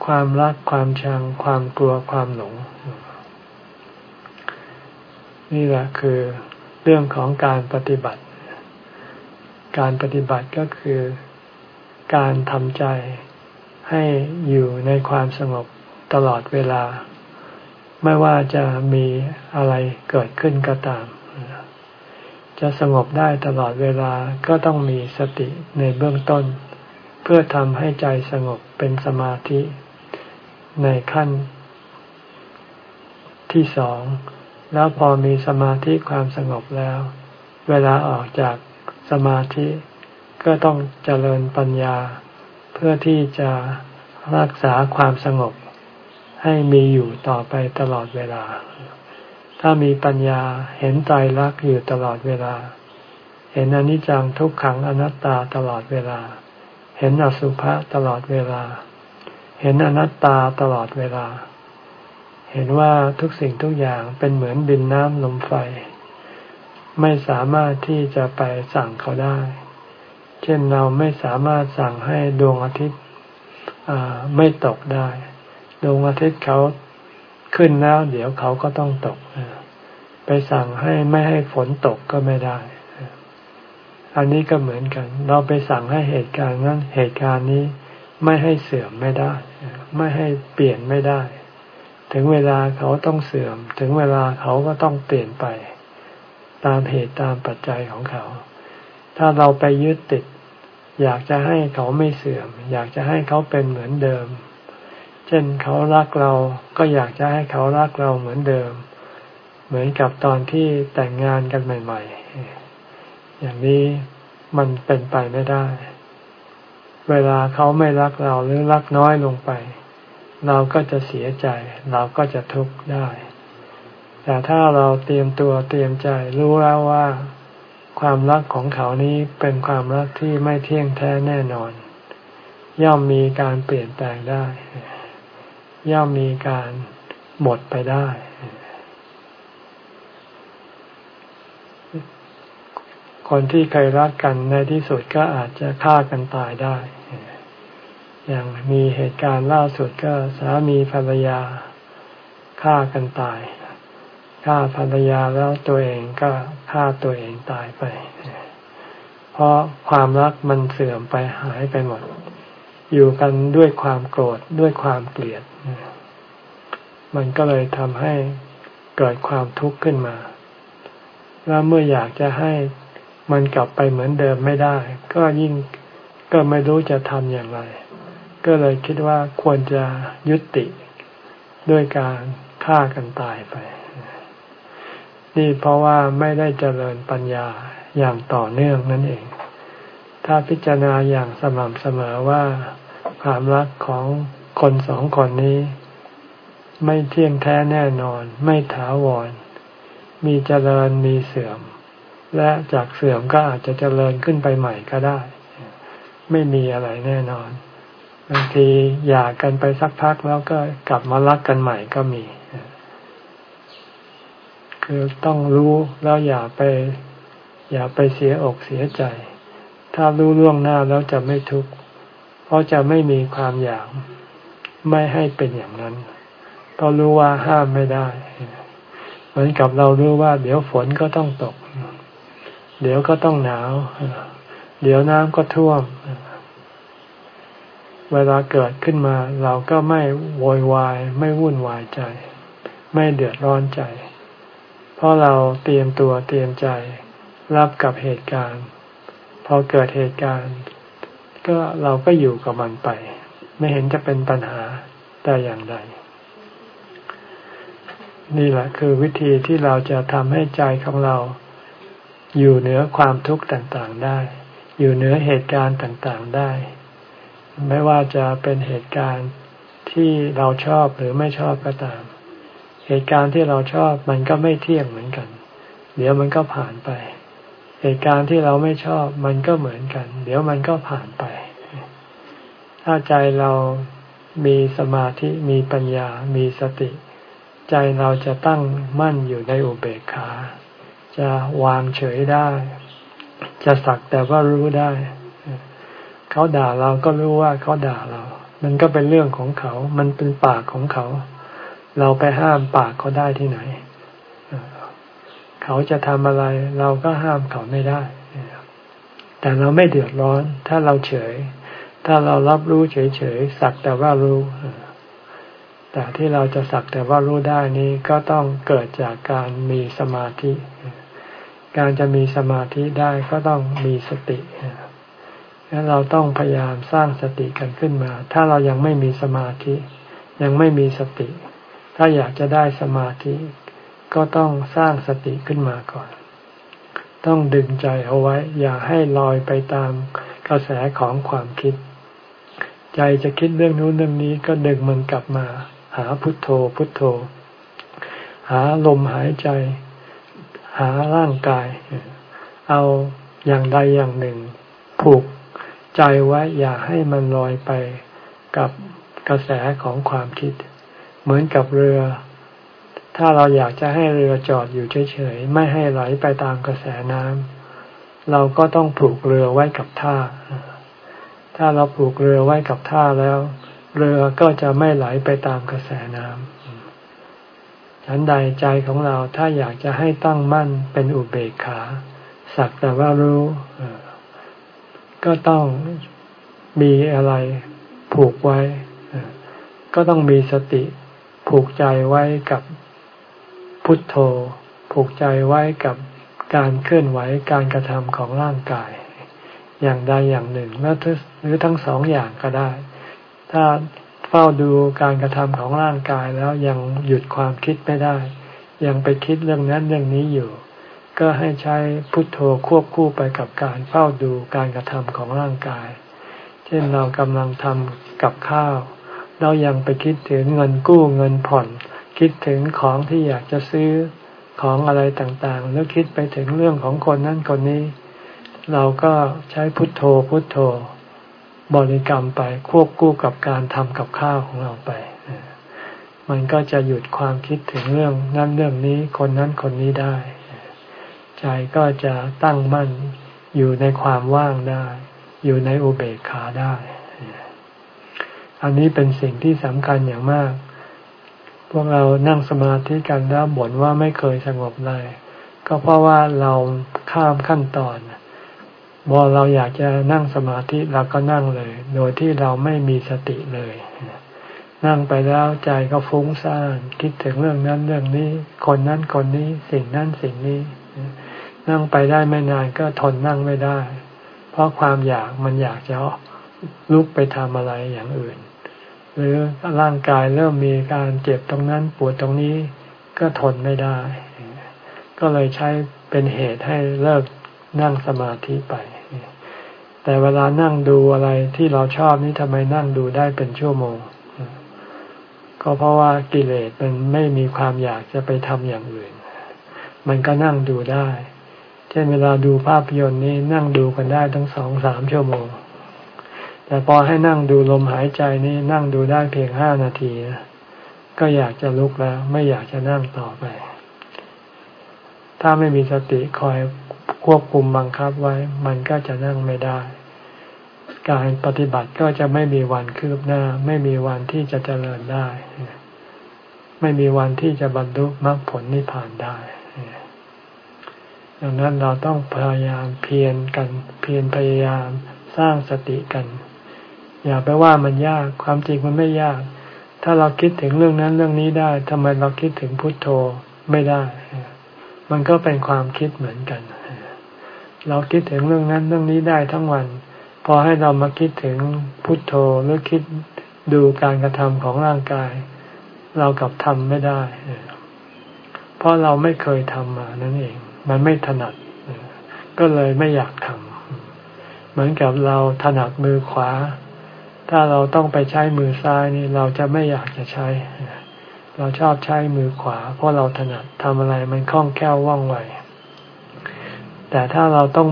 ความรักความชังความกลัวความหลง นี่แหละคือเรื่องของการปฏิบัติ การปฏิบัติก็คือการทำใจให้อยู่ในความสงบตลอดเวลา ไม่ว่าจะมีอะไรเกิดขึ้นก็ตาม จะสงบได้ตลอดเวลาก็ต้องมีสติในเบื้องต้น เพื่อทำให้ใจสงบเป็นสมาธิ ในขั้นที่สอง แล้วพอมีสมาธิความสงบแล้ว เวลาออกจากสมาธิก็ต้องเจริญปัญญา เพื่อที่จะรักษาความสงบ ให้มีอยู่ต่อไปตลอดเวลา ถ้ามีปัญญาเห็นใจรักอยู่ตลอดเวลา เห็นอนิจจังทุกขังอนัตตาตลอดเวลา เห็นอสุภะตลอดเวลา เห็นอนัตตาตลอดเวลา เห็นว่าทุกสิ่งทุกอย่างเป็นเหมือนดินน้ำลมไฟ ไม่สามารถที่จะไปสั่งเขาได้ เช่นเราไม่สามารถสั่งให้ดวงอาทิตย์ไม่ตกได้ ดวงอาทิตย์เขาขึ้นแล้ว เดี๋ยวเขาก็ต้องตกไปสั่งให้ไม่ให้ฝนตกก็ไม่ได้ อันนี้ก็เหมือนกัน เราไปสั่งให้เหตุการณ์นั้น เหตุการณ์นี้ไม่ให้เสื่อมไม่ได้ ไม่ให้เปลี่ยนไม่ได้ ถึงเวลาเขาต้องเสื่อม ถึงเวลาเขาก็ต้องเปลี่ยนไป ตามเหตุตามปัจจัยของเขา ถ้าเราไปยึดติด อยากจะให้เขาไม่เสื่อม อยากจะให้เขาเป็นเหมือนเดิม เช่นเขารักเราก็อยากจะให้เขารักเราเหมือนเดิม เหมือนกับตอนที่แต่งงานกันใหม่ ๆ อย่างนี้มันเป็นไปไม่ได้ เวลาเขาไม่รักเราหรือรักน้อยลงไป เราก็จะเสียใจ เราก็จะทุกข์ได้ แต่ถ้าเราเตรียมตัวเตรียมใจรู้แล้วว่า ความรักของเขานี้เป็นความรักที่ไม่เที่ยงแท้แน่นอน ย่อมมีการเปลี่ยนแปลงได้ ย่อมมีการหมดไปได้ คนที่เคยรักกันในที่สุดก็อาจจะฆ่ากันตายได้ อย่างมีเหตุการณ์ล่าสุดก็สามีภรรยาฆ่ากันตาย ฆ่าภรรยาแล้วตัวเองก็ฆ่าตัวเองตายไป เพราะความรักมันเสื่อมไปหายไปหมด อยู่กันด้วยความโกรธด้วยความเกลียด มันก็เลยทำให้เกิดความทุกข์ขึ้นมา แล้วเมื่ออยากจะให้มันกลับไปเหมือนเดิมไม่ได้ ก็ยิ่งก็ไม่รู้จะทำอย่างไร ก็เลยคิดว่าควรจะยุติด้วยการฆ่ากันตายไป นี่เพราะว่าไม่ได้เจริญปัญญาอย่างต่อเนื่องนั่นเอง ถ้าพิจารณาอย่างสม่ำเสมอว่าความรักของ คนสองคนนี้ ไม่เที่ยงแท้แน่นอน ไม่ถาวร มีเจริญมีเสื่อม และจากเสื่อมก็อาจจะเจริญขึ้นไปใหม่ก็ได้ ไม่มีอะไรแน่นอนบางทีอยากกันไปสักพักแล้วก็กลับมารักกันใหม่ก็มี คือต้องรู้แล้วอย่าไป อย่าไปเสียอกเสียใจ ถ้ารู้ล่วงหน้าแล้วจะไม่ทุกข์เพราะจะไม่มีความอยาก ไม่ให้เป็นอย่างนั้น เพราะรู้ว่าห้ามไม่ได้ เหมือนกับเรารู้ว่า เดี๋ยวฝนก็ต้องตก เดี๋ยวก็ต้องหนาว เดี๋ยวน้ำก็ท่วม เวลาเกิดขึ้นมา เราก็ไม่โวยวาย ไม่วุ่นวายใจ ไม่เดือดร้อนใจ เพราะเราเตรียมตัวเตรียมใจ รับกับเหตุการณ์ พอเกิดเหตุการณ์ ก็เราก็อยู่กับมันไป ไม่เห็นจะเป็นปัญหาแต่อย่างใด นี่แหละคือวิธีที่เราจะทำให้ใจของเรา อยู่เหนือความทุกข์ต่างๆได้ อยู่เหนือเหตุการณ์ต่างๆได้ ไม่ว่าจะเป็นเหตุการณ์ที่เราชอบหรือไม่ชอบก็ตาม เหตุการณ์ที่เราชอบมันก็ไม่เที่ยงเหมือนกัน เดี๋ยวมันก็ผ่านไป เหตุการณ์ที่เราไม่ชอบมันก็เหมือนกัน เดี๋ยวมันก็ผ่านไป ถ้าใจเรามีสมาธิมีปัญญา มีสติ ใจเราจะตั้งมั่นอยู่ในอุเบกขา จะวางเฉยได้ จะสักแต่ว่ารู้ได้ เขาด่าเราก็รู้ว่าเขาด่าเรา มันก็เป็นเรื่องของเขา มันเป็นปากของเขา เราไปห้ามปากเขาได้ที่ไหน เขาจะทำอะไร เราก็ห้ามเขาไม่ได้ แต่เราไม่เดือดร้อน ถ้าเราเฉย ถ้าเรารับรู้เฉยๆสักแต่ว่ารู้ แต่ที่เราจะสักแต่ว่ารู้ได้นี้ก็ต้องเกิดจากการมีสมาธิ การจะมีสมาธิได้ก็ต้องมีสติงั้นเราต้องพยายามสร้างสติกันขึ้นมา ถ้าเรายังไม่มีสมาธิ ยังไม่มีสติ ถ้าอยากจะได้สมาธิ ก็ต้องสร้างสติขึ้นมาก่อน ต้องดึงใจเอาไว้ อย่าให้ลอยไปตามกระแสของความคิด ใจจะคิดเรื่องนู้นเรื่องนี้ก็ดึงมันกลับมา หาพุทโธพุทโธ หาลมหายใจ หาร่างกาย เอาอย่างใดอย่างหนึ่ง ผูกใจไว้อย่าให้มันลอยไปกับกระแสของความคิด เหมือนกับเรือ ถ้าเราอยากจะให้เรือจอดอยู่เฉยๆไม่ให้ไหลไปตามกระแสน้ำเราก็ต้องผูกเรือไว้กับท่า ถ้าเราผูกเรือไว้กับท่าแล้ว เรือก็จะไม่ไหลไปตามกระแสน้ำฉันใดใจของเราถ้าอยากจะให้ตั้งมั่นเป็นอุเบกขาสักแต่ว่ารู้ก็ต้องมีอะไรผูกไว้ ก็ต้องมีสติ ผูกใจไว้กับพุทโธ ผูกใจไว้กับการเคลื่อนไหวการกระทำของร่างกาย อย่างใดอย่างหนึ่งแล้วหรือทั้งสองอย่างก็ได้ ถ้าเฝ้าดูการกระทำของร่างกายแล้วยังหยุดความคิดไม่ได้ ยังไปคิดเรื่องนั้นเรื่องนี้อยู่ ก็ให้ใช้พุทโธควบคู่ไปกับการเฝ้าดูการกระทำของร่างกาย เช่นเรากำลังทำกับข้าว เรายังไปคิดถึงเงินกู้เงินผ่อน คิดถึงของที่อยากจะซื้อของอะไรต่างๆ แล้วคิดไปถึงเรื่องของคนนั้นคนนี้ เราก็ใช้พุทโธพุทโธ บริกรรมไปควบคู่กับการทำกับข้าวของเราไป มันก็จะหยุดความคิดถึงเรื่องนั้นเรื่องนี้คนนั้นคนนี้ได้ ใจก็จะตั้งมั่นอยู่ในความว่างได้ อยู่ในอุเบกขาได้ อันนี้เป็นสิ่งที่สำคัญอย่างมาก พวกเรานั่งสมาธิกันแล้วบ่นว่าไม่เคยสงบเลยก็เพราะว่าเราข้ามขั้นตอน พอเราอยากจะนั่งสมาธิเราก็นั่งเลย โดยที่เราไม่มีสติเลย นั่งไปแล้วใจก็ฟุ้งซ่านคิดถึงเรื่องนั้นเรื่องนี้ คนนั้นคนนี้สิ่งนั้นสิ่งนี้ นั่งไปได้ไม่นานก็ทนนั่งไม่ได้ เพราะความอยากมันอยากจะลุกไปทำอะไรอย่างอื่น หรือร่างกายเริ่มมีการเจ็บตรงนั้นปวดตรงนี้ก็ทนไม่ได้ ก็เลยใช้เป็นเหตุให้เลิกนั่งสมาธิไป แต่เวลานั่งดูอะไรที่เราชอบนี่ทำไมนั่งดูได้เป็นชั่วโมง ก็เพราะว่ากิเลสมันไม่มีความอยากจะไปทำอย่างอื่น มันก็นั่งดูได้ เช่นเวลาดูภาพยนตร์นี้นั่งดูกันได้ทั้งสองสามชั่วโมง แต่พอให้นั่งดูลมหายใจนี่นั่งดูได้เพียงห้านาทีนะก็อยากจะลุกแล้ว ไม่อยากจะนั่งต่อไป ถ้าไม่มีสติคอยควบคุมบังคับไว้ มันก็จะนั่งไม่ได้ การปฏิบัติก็จะไม่มีวันคืบหน้า ไม่มีวันที่จะเจริญได้ ไม่มีวันที่จะบรรลุมรรคผลนิพพานได้ดังนั้นเราต้องพยายามเพียรกัน เพียรพยายามสร้างสติกัน อย่าไปว่ามันยากความจริงมันไม่ยาก ถ้าเราคิดถึงเรื่องนั้นเรื่องนี้ได้ทำไมเราคิดถึงพุทโธไม่ได้ มันก็เป็นความคิดเหมือนกัน เราคิดถึงเรื่องนั้นเรื่องนี้ได้ทั้งวัน พอให้เรามาคิดถึงพุทโธหรือคิดดูการกระทำของร่างกาย เรากับทำไม่ได้ เพราะเราไม่เคยทำมานั่นเอง มันไม่ถนัด ก็เลยไม่อยากทำเหมือนกับเราถนัดมือขวา ถ้าเราต้องไปใช้มือซ้ายนี่เราจะไม่อยากจะใช้ เราชอบใช้มือขวา เพราะเราถนัดทำอะไรมันคล่องแคล่วว่องไวแต่ถ้าเราต้อง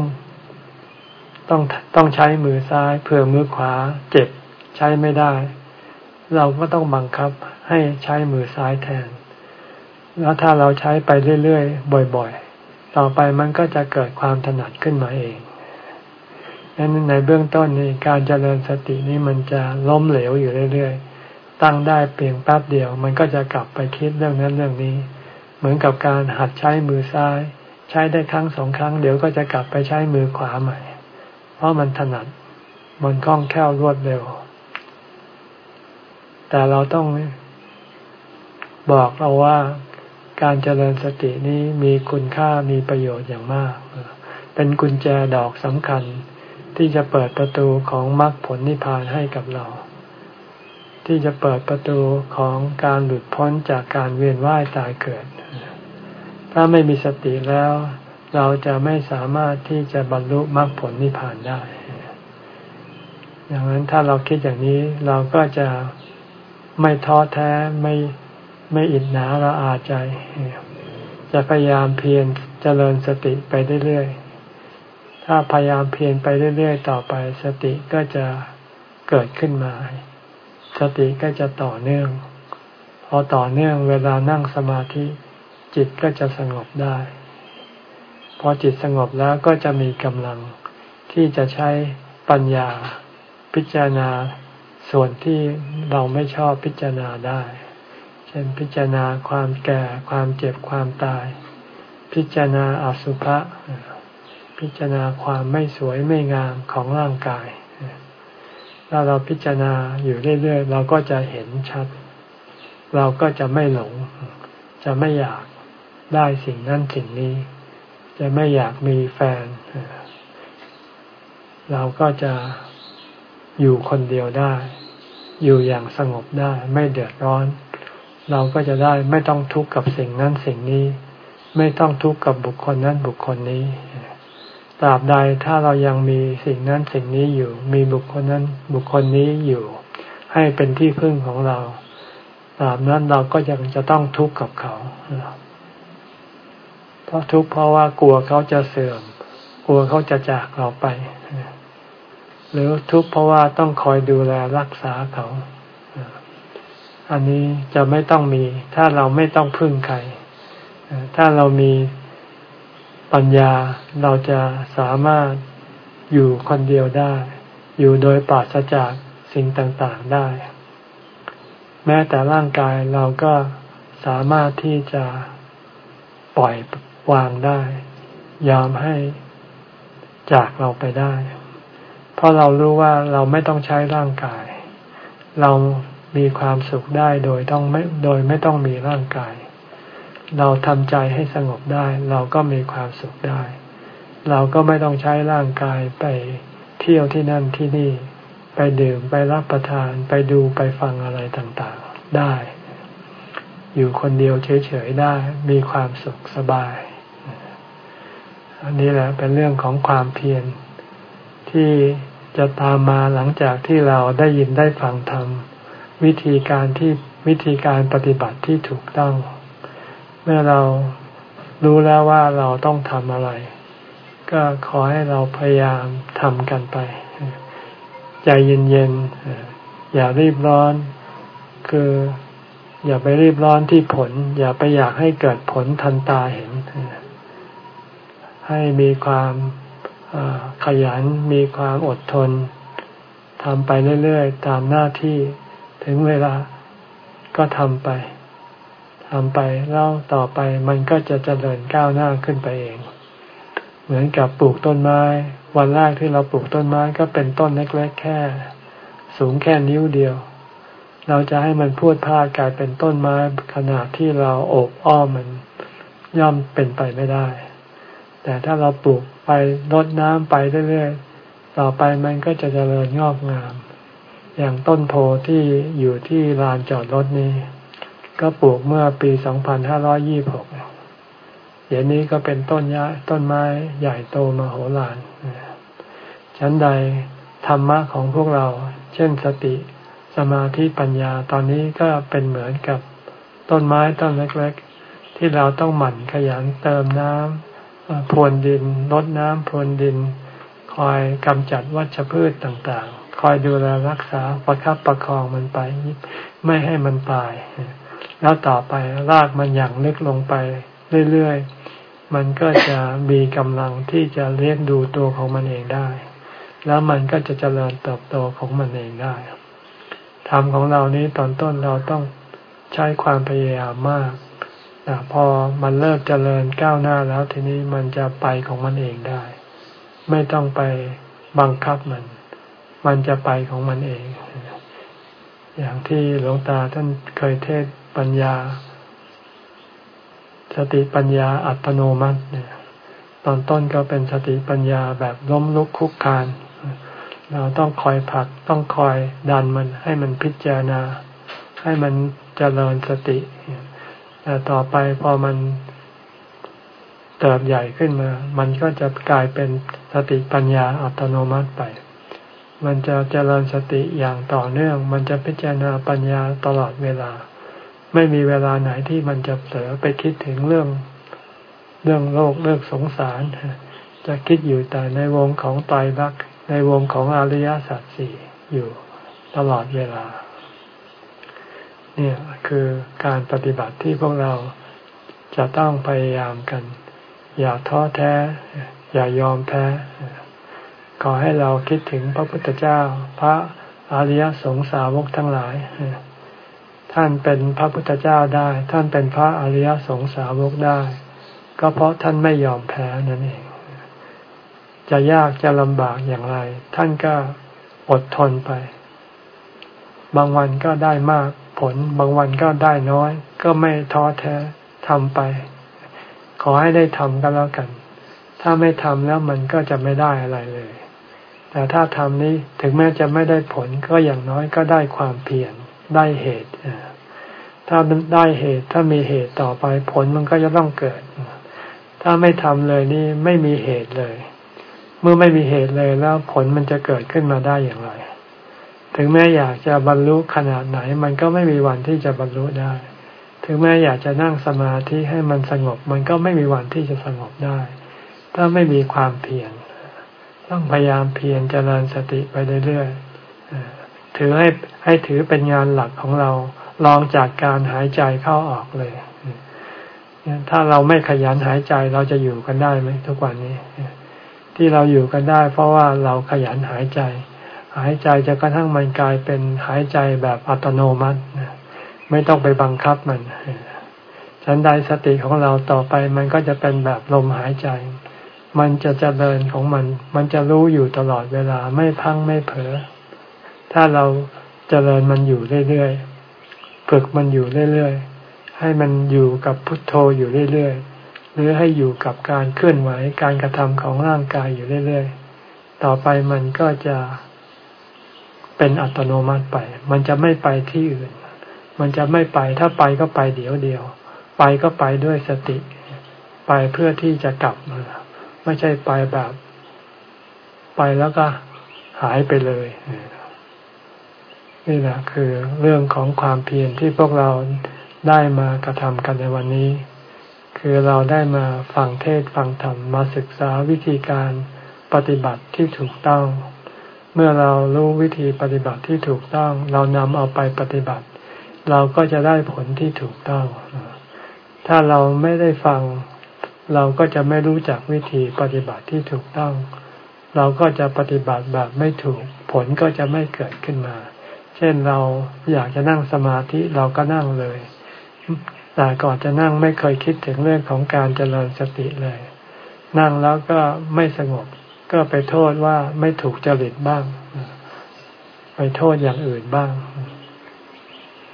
ต้องต้องใช้มือซ้ายเผื่อมือขวาเจ็บใช้ไม่ได้ เราก็ต้องบังคับให้ใช้มือซ้ายแทน แล้วถ้าเราใช้ไปเรื่อยๆบ่อยๆ ต่อไปมันก็จะเกิดความถนัดขึ้นมาเองนั้นในเบื้องต้นนี่การเจริญสตินี้มันจะล้มเหลวอยู่เรื่อยๆ ตั้งได้เพียงแป๊บเดียว มันก็จะกลับไปคิดเรื่องนั้นเรื่องนี้ เหมือนกับการหัดใช้มือซ้าย ใช้ได้ครั้งสองครั้ง เดี๋ยวก็จะกลับไปใช้มือขวาใหม่ เพราะมันถนัด มันคล่องแคล่วรวดเร็ว แต่เราต้องบอกเราว่าการเจริญสตินี้มีคุณค่ามีประโยชน์อย่างมาก เป็นกุญแจดอกสำคัญที่จะเปิดประตูของมรรคผลนิพพานให้กับเรา ที่จะเปิดประตูของการหลุดพ้นจากการเวียนว่ายตายเกิด ถ้าไม่มีสติแล้ว เราจะไม่สามารถที่จะบรรลุมรรคผลนิพพานได้ ดังนั้นถ้าเราคิดอย่างนี้เราก็จะไม่ท้อแท้ไม่ไม่อิดหนาละอาใจ จะพยายามเพียรเจริญสติไปเรื่อยๆ ถ้าพยายามเพียรไปเรื่อยๆ ต่อไป สติก็จะเกิดขึ้นมา สติก็จะต่อเนื่องพพอต่อเนื่องเวลานั่งสมาธิจิตก็จะสงบได้ พอจิตสงบแล้วก็จะมีกำลังที่จะใช้ปัญญาพิจารณาส่วนที่เราไม่ชอบพิจารณาได้ เช่นพิจารณาความแก่ความเจ็บความตาย พิจารณาอสุภะพิจารณาความไม่สวยไม่งามของร่างกายถ้าเราพิจารณาอยู่เรื่อยๆเราก็จะเห็นชัด เราก็จะไม่หลง จะไม่อยากได้สิ่งนั้นสิ่งนี้ จะไม่อยากมีแฟน เราก็จะอยู่คนเดียวได้ อยู่อย่างสงบได้ ไม่เดือดร้อน เราก็จะได้ไม่ต้องทุกข์กับสิ่งนั้นสิ่งนี้ ไม่ต้องทุกข์กับบุคคลนั้นบุคคลนี้ตราบใดถ้าเรายังมีสิ่งนั้นสิ่งนี้อยู่ มีบุคคลนั้นบุคคลนี้อยู่ ให้เป็นที่พึ่งของเราตราบนั้นเราก็ยังจะต้องทุกข์กับเขา เพราะทุกข์เพราะว่ากลัวเขาจะเสื่อม กลัวเขาจะจากเราไป หรือทุกข์เพราะว่าต้องคอยดูแลรักษาเขา อันนี้จะไม่ต้องมี ถ้าเราไม่ต้องพึ่งใคร ถ้าเรามีปัญญาเราจะสามารถอยู่คนเดียวได้ อยู่โดยปราศจากสิ่งต่างๆได้ แม้แต่ร่างกายเราก็สามารถที่จะปล่อย วางได้ ยอมให้จากเราไปได้ เพราะเรารู้ว่าเราไม่ต้องใช้ร่างกาย เรามีความสุขได้โดยต้องไม่โดยไม่ต้องมีร่างกาย เราทำใจให้สงบได้ เราก็มีความสุขได้ เราก็ไม่ต้องใช้ร่างกายไปเที่ยวที่นั่นที่นี่ ไปดื่มไปรับประทานไปดูไปฟังอะไรต่างๆได้ อยู่คนเดียวเฉยๆได้ มีความสุขสบาย อันนี้แหละเป็นเรื่องของความเพียรที่จะตามมาหลังจากที่เราได้ยินได้ฟังธรรมวิธีการที่วิธีการปฏิบัติที่ถูกต้อง เมื่อเรารู้แล้วว่าเราต้องทำอะไร ก็ขอให้เราพยายามทำกันไป ใจเย็นๆอย่ารีบร้อน คือ อย่าไปรีบร้อนที่ผล อย่าไปอยากให้เกิดผลทันตาเห็น ให้มีความขยันมีความอดทนทำไปเรื่อยๆ ตามหน้าที่ถึงเวลาก็ทำไปทำไปแล้วต่อไปมันก็จะเจริญก้าวหน้าขึ้นไปเอง เหมือนกับปลูกต้นไม้ วันแรกที่เราปลูกต้นไม้ก็เป็นต้นเล็กๆแค่ สูงแค่นิ้วเดียว เราจะให้มันพูดพาดกลายเป็นต้นไม้ขนาดที่เราโอบอ้อมมันย่อมเป็นไปไม่ได้ แต่ถ้าเราปลูกไปรดน้ำไปเรื่อยๆ ต่อไปมันก็จะเจริญงอกงาม อย่างต้นโพที่อยู่ที่ลานจอดรถนี้ ก็ปลูกเมื่อปี 2526 เดี๋ยวนี้ก็เป็นต้นยะต้นไม้ใหญ่โตมโหฬารชั้นใดธรรมะของพวกเรา เช่นสติ สมาธิปัญญาตอนนี้ก็เป็นเหมือนกับต้นไม้ต้นเล็ก ๆ ที่เราต้องหมั่นขยันเติมน้ำ พรวนดินลดน้ำพรวนดิน คอยกำจัดวัชพืชต่างๆ คอยดูแลรักษาประคับประคองมันไป ไม่ให้มันตาย แล้วต่อไปรากมันอย่างลึกลงไปเรื่อยๆ มันก็จะมีกำลังที่จะเลี้ยงดูตัวของมันเองได้ แล้วมันก็จะเจริญเติบโตของมันเองได้ธรรมของเรานี้ตอนต้นเราต้องใช้ความพยายามมาก ต่พอมันเริ่มเจริญก้าวหน้าแล้วทีนี้มันจะไปของมันเองได้ ไม่ต้องไปบังคับมัน มันจะไปของมันเอง อย่างที่หลวงตาท่านเคยเทศปัญญา สติปัญญาอัตโนมัติเนี่ยตอนต้นก็เป็นสติปัญญาแบบล้มลุกคุกคาน เราต้องคอยผลักต้องคอยดันมันให้มันพิจารณา ให้มันเจริญสติ แต่ต่อไปพอมันเติบใหญ่ขึ้นมา มันก็จะกลายเป็นสติปัญญาอัตโนมัติไป มันจะเจริญสติอย่างต่อเนื่อง มันจะพิจารณาปัญญาตลอดเวลา ไม่มีเวลาไหนที่มันจะเผลอไปคิดถึงเรื่อง เรื่องโลกเรื่องสงสาร จะคิดอยู่แต่ในวงของตายรักในวงของอริยสัจสี่อยู่ตลอดเวลา เนี่ยคือการปฏิบัติที่พวกเราจะต้องพยายามกัน อย่าท้อแท้ อย่ายอมแพ้ ขอให้เราคิดถึงพระพุทธเจ้า พระอริยสงสาวกทั้งหลาย ท่านเป็นพระพุทธเจ้าได้ ท่านเป็นพระอริยสงสาวกได้ ก็เพราะท่านไม่ยอมแพ้นั่นเอง จะยากจะลำบากอย่างไร ท่านก็อดทนไป บางวันก็ได้มาก ผล บางวันก็ได้น้อย ก็ไม่ท้อแท้ทำไป ขอให้ได้ทำก็แล้วกัน ถ้าไม่ทำแล้วมันก็จะไม่ได้อะไรเลย แต่ถ้าทำนี้ถึงแม้จะไม่ได้ผลก็อย่างน้อยก็ได้ความเพียรได้เหตุถ้าได้เหตุ ถ้ามีเหตุต่อไปผลมันก็จะต้องเกิด ถ้าไม่ทำเลยนี่ไม่มีเหตุเลย เมื่อไม่มีเหตุเลยแล้วผลมันจะเกิดขึ้นมาได้อย่างไร ถึงแม้อยากจะบรรลุขนาดไหน มันก็ไม่มีวันที่จะบรรลุได้ ถึงแม้อยากจะนั่งสมาธิให้มันสงบ มันก็ไม่มีวันที่จะสงบได้ ถ้าไม่มีความเพียรต้องพยายามเพียรเจริญสติไปเรื่อยๆถือให้ให้ถือเป็นงานหลักของเราลองจากการหายใจเข้าออกเลย ถ้าเราไม่ขยันหายใจเราจะอยู่กันได้ไหมทุกวันนี้ ที่เราอยู่กันได้ เพราะว่าเราขยันหายใจ หายใจจะกระทั่งมันกลายเป็นหายใจแบบอัตโนมัติไม่ต้องไปบังคับมันฉันใดสติของเราต่อไปมันก็จะเป็นแบบลมหายใจ มันจะเจริญของมัน มันจะรู้อยู่ตลอดเวลาไม่พังไม่เผลอถ้าเราเจริญมันอยู่เรื่อยๆฝึกมันอยู่เรื่อยๆให้มันอยู่กับพุทโธอยู่เรื่อยๆหรือให้อยู่กับการเคลื่อนไหวการกระทำของร่างกายอยู่เรื่อยๆต่อไปมันก็จะ เป็นอัตโนมัติไป มันจะไม่ไปที่อื่น มันจะไม่ไปถ้าไปก็ไปเดี๋ยวเดียว ไปก็ไปด้วยสติ ไปเพื่อที่จะกลับมา ไม่ใช่ไปแบบ ไปแล้วก็หายไปเลยนี่แหละคือเรื่องของความเพียรที่พวกเราได้มากระทำกันในวันนี้ คือเราได้มาฟังเทศฟังธรรมมาศึกษาวิธีการปฏิบัติที่ถูกต้อง เมื่อเรารู้วิธีปฏิบัติที่ถูกต้อง เรานำเอาไปปฏิบัติ เราก็จะได้ผลที่ถูกต้อง ถ้าเราไม่ได้ฟัง เราก็จะไม่รู้จักวิธีปฏิบัติที่ถูกต้อง เราก็จะปฏิบัติแบบไม่ถูก ผลก็จะไม่เกิดขึ้นมา เช่นเราอยากจะนั่งสมาธิเราก็นั่งเลย แต่ก่อนจะนั่งไม่เคยคิดถึงเรื่องของการเจริญสติเลย นั่งแล้วก็ไม่สงบ ก็ไปโทษว่าไม่ถูกจริตบ้าง ไปโทษอย่างอื่นบ้าง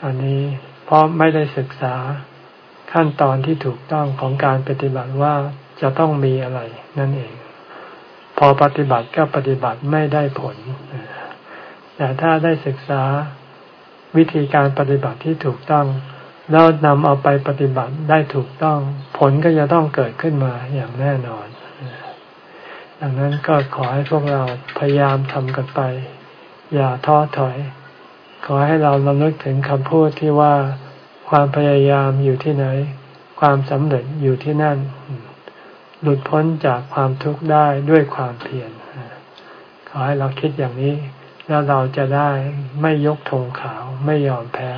อันนี้เพราะไม่ได้ศึกษาขั้นตอนที่ถูกต้องของการปฏิบัติว่าจะต้องมีอะไร นั่นเอง พอปฏิบัติก็ปฏิบัติไม่ได้ผล แต่ถ้าได้ศึกษาวิธีการปฏิบัติที่ถูกต้อง แล้วนำเอาไปปฏิบัติได้ถูกต้อง ผลก็จะต้องเกิดขึ้นมาอย่างแน่นอน ดังนั้นก็ขอให้พวกเราพยายามทำกันไป อย่าท้อถอย ขอให้เราราลึกถึงคำพูดที่ว่าความพยายามอยู่ที่ไหน ความสำเร็จอยู่ที่นั่น หลุดพ้นจากความทุกข์ได้ด้วยความเพียรขอให้เราคิดอย่างนี้ แล้วเราจะได้ไม่ยกธงขาวไม่ยอมแพ้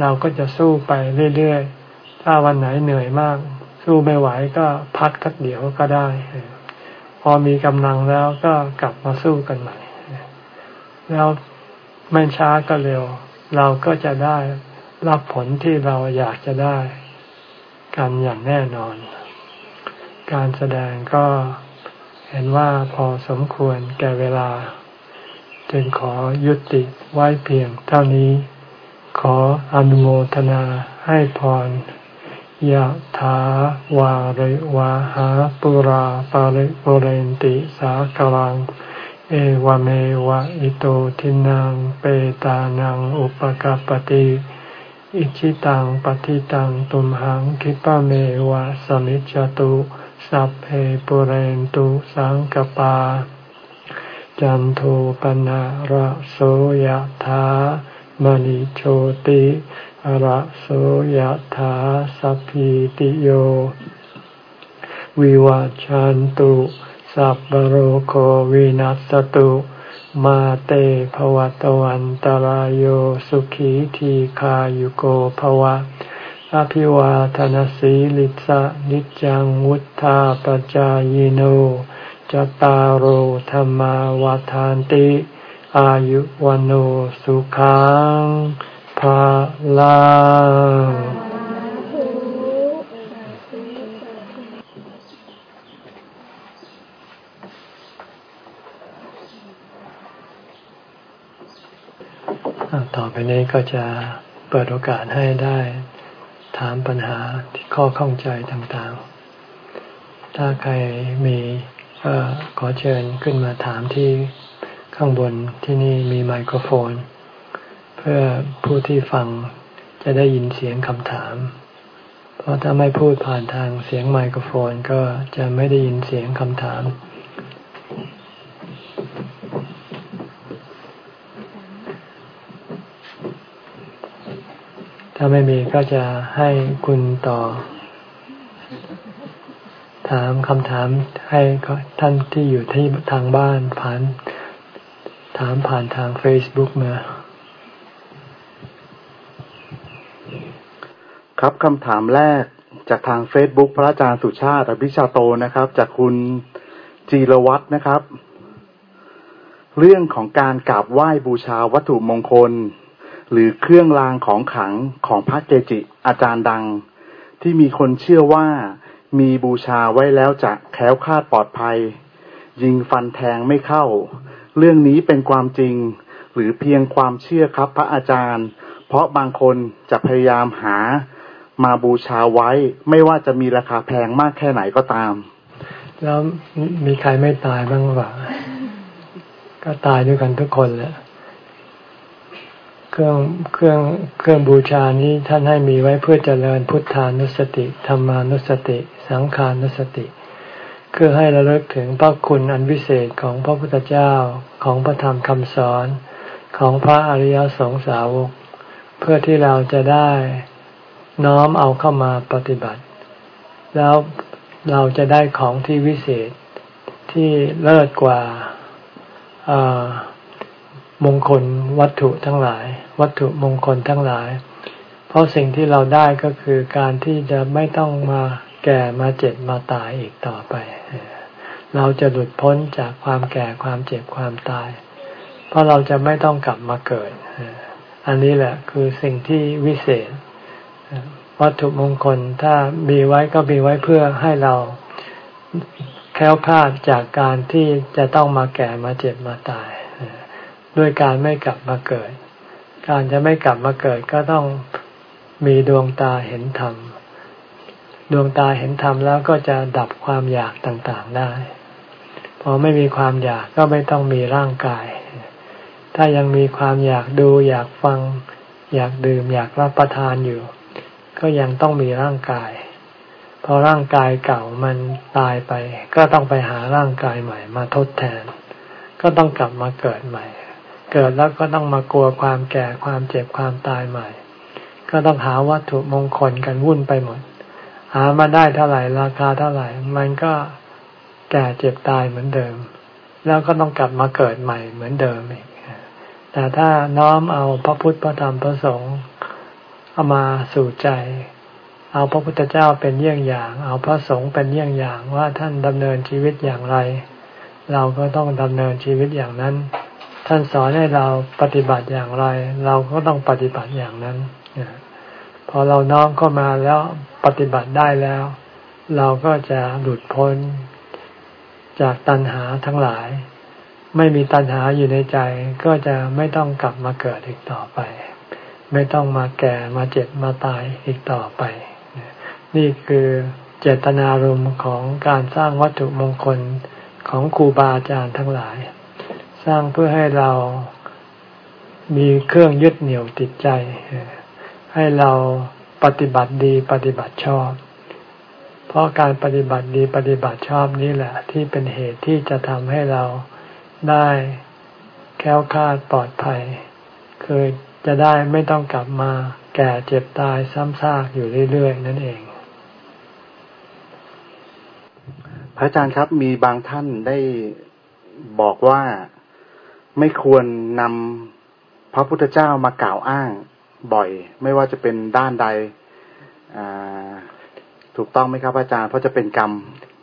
เราก็จะสู้ไปเรื่อยๆ ถ้าวันไหนเหนื่อยมาก สู้ไม่ไหวก็พักทักเดี๋ยวก็ได้ อมีกำลังแล้วก็กลับมาสู้กันใหม่ แล้วไม่ช้าก็เร็ว เราก็จะได้รับผลที่เราอยากจะได้กันอย่างแน่นอน การแสดงก็เห็นว่าพอสมควรแก่เวลา จึงขอยุติไว้เพียงเท่านี้ ขออนุโมทนาให้พร ยะถาวาริวาหาปุราปาริปุเรนติสากลัง เอวเมวะอิโตทินังเปตานังอุปกปติอิชิตังปฏิตังตุมหังคิปะเมวะสมิจจตุสัพเพปุเรนตุสังกปา จันโทปนะระโสยธามณิโชติ ระโสยธาสัพพิติโย วิวาจันตุสัพพโรโควินัสตุ มาเตภวตวันตารโยสุขีทีขายุโกภวะอภิวาทนสีลิสะนิจังวุธาปจายโนจตารโหธรรมวาทานติ อายุวันโอสุขัง ภาลังต่อไปนี้ก็จะเปิดโอกาสให้ได้ถามปัญหาที่ข้อข้องใจต่างๆ ถ้าใครมีก็ขอเชิญขึ้นมาถามที่ข้างบนที่นี่มีไมโครโฟน เพื่อผู้ที่ฟังจะได้ยินเสียงคำถาม เพราะถ้าไม่พูดผ่านทางเสียงไมโครโฟนก็จะไม่ได้ยินเสียงคำถาม ถ้าไม่มีก็จะให้คุณต่อ ถามคำถามให้ท่านที่อยู่ที่ทางบ้านผ่านถามผ่านทาง Facebook มา ครับคำถามแรกจากทาง Facebook พระอาจารย์สุชาติอภิชาโตนะครับ จากคุณจีรวัตรนะครับ เรื่องของการกราบไหว้บูชาวัตถุมงคล หรือเครื่องรางของขังของพระเกจิอาจารย์ดัง ที่มีคนเชื่อว่ามีบูชาไว้แล้วจะแคล้วคลาดปลอดภัย ยิงฟันแทงไม่เข้า เรื่องนี้เป็นความจริง หรือเพียงความเชื่อครับพระอาจารย์ เพราะบางคนจะพยายามหา มาบูชาไว้ ไม่ว่าจะมีราคาแพงมากแค่ไหนก็ตาม แล้วมีใครไม่ตายบ้างหรือเปล่าก็ตายด้วยกันทุกคนแหละเครื่องเครื่องเครื่องบูชานี้ท่านให้มีไว้เพื่อเจริญพุทธานุสติธรรมานุสติ สังขานุสติ คือให้ระลึกถึงพระคุณอันวิเศษของพระพุทธเจ้าของพระธรรมคำสอนของพระอริยสงสาวก เพื่อที่เราจะได้ น้อมเอาเข้ามาปฏิบัติ แล้วเราจะได้ของที่วิเศษที่เลิศกว่ามงคลวัตถุทั้งหลาย วัตถุมงคลทั้งหลาย เพราะสิ่งที่เราได้ก็คือการที่จะไม่ต้องมาแก่มาเจ็บมาตายอีกต่อไป เราจะหลุดพ้นจากความแก่ความเจ็บความตาย เพราะเราจะไม่ต้องกลับมาเกิด อันนี้แหละคือสิ่งที่วิเศษ วัตถุมงคลถ้ามีไว้ก็มีไว้เพื่อให้เราแค้วคลาดจากการที่จะต้องมาแก่มาเจ็บมาตาย ด้วยการไม่กลับมาเกิด การจะไม่กลับมาเกิดก็ต้องมีดวงตาเห็นธรรม ดวงตาเห็นธรรมแล้วก็จะดับความอยากต่างๆได้ พอไม่มีความอยากก็ไม่ต้องมีร่างกาย ถ้ายังมีความอยากดูอยากฟัง อยากดื่มอยากรับประทานอยู่ ก็ยังต้องมีร่างกาย พอร่างกายเก่ามันตายไป ก็ต้องไปหาร่างกายใหม่มาทดแทน ก็ต้องกลับมาเกิดใหม่ เกิดแล้วก็ต้องมากลัวความแก่ความเจ็บความตายใหม่ ก็ต้องหาวัตถุมงคลกันวุ่นไปหมด หามาได้เท่าไหร่ราคาเท่าไหร่ มันก็แก่เจ็บตายเหมือนเดิม แล้วก็ต้องกลับมาเกิดใหม่เหมือนเดิมอีกแต่ถ้าน้อมเอาพระพุทธพระธรรมพระสงฆ์ เอามาสู่ใจ เอาพระพุทธเจ้าเป็นเยี่ยงอย่าง เอาพระสงฆ์เป็นเยี่ยงอย่างว่าท่านดำเนินชีวิตอย่างไร เราก็ต้องดำเนินชีวิตอย่างนั้น ท่านสอนให้เราปฏิบัติอย่างไร เราก็ต้องปฏิบัติอย่างนั้นพอเราน้อมเข้ามาแล้วปฏิบัติได้แล้ว เราก็จะหลุดพ้นจากตัณหาทั้งหลาย ไม่มีตัณหาอยู่ในใจ ก็จะไม่ต้องกลับมาเกิดอีกต่อไป ไม่ต้องมาแก่มาเจ็บมาตายอีกต่อไป นี่คือเจตนารมณ์ของการสร้างวัตถุมงคลของครูบาอาจารย์ทั้งหลาย สร้างเพื่อให้เรามีเครื่องยึดเหนี่ยวติดใจ ให้เราปฏิบัติดีปฏิบัติชอบ เพราะการปฏิบัติดีปฏิบัติชอบนี้แหละ ที่เป็นเหตุที่จะทำให้เราได้แค้วคาดปลอดภัยคือ จะได้ไม่ต้องกลับมาแก่เจ็บตายซ้ำซากอยู่เรื่อยๆ นั่นเอง พระอาจารย์ครับมีบางท่านได้บอกว่าไม่ควรนำพระพุทธเจ้ามากล่าวอ้างบ่อย ไม่ว่าจะเป็นด้านใดถูกต้องไหมครับอาจารย์เพราะจะเป็นกรรม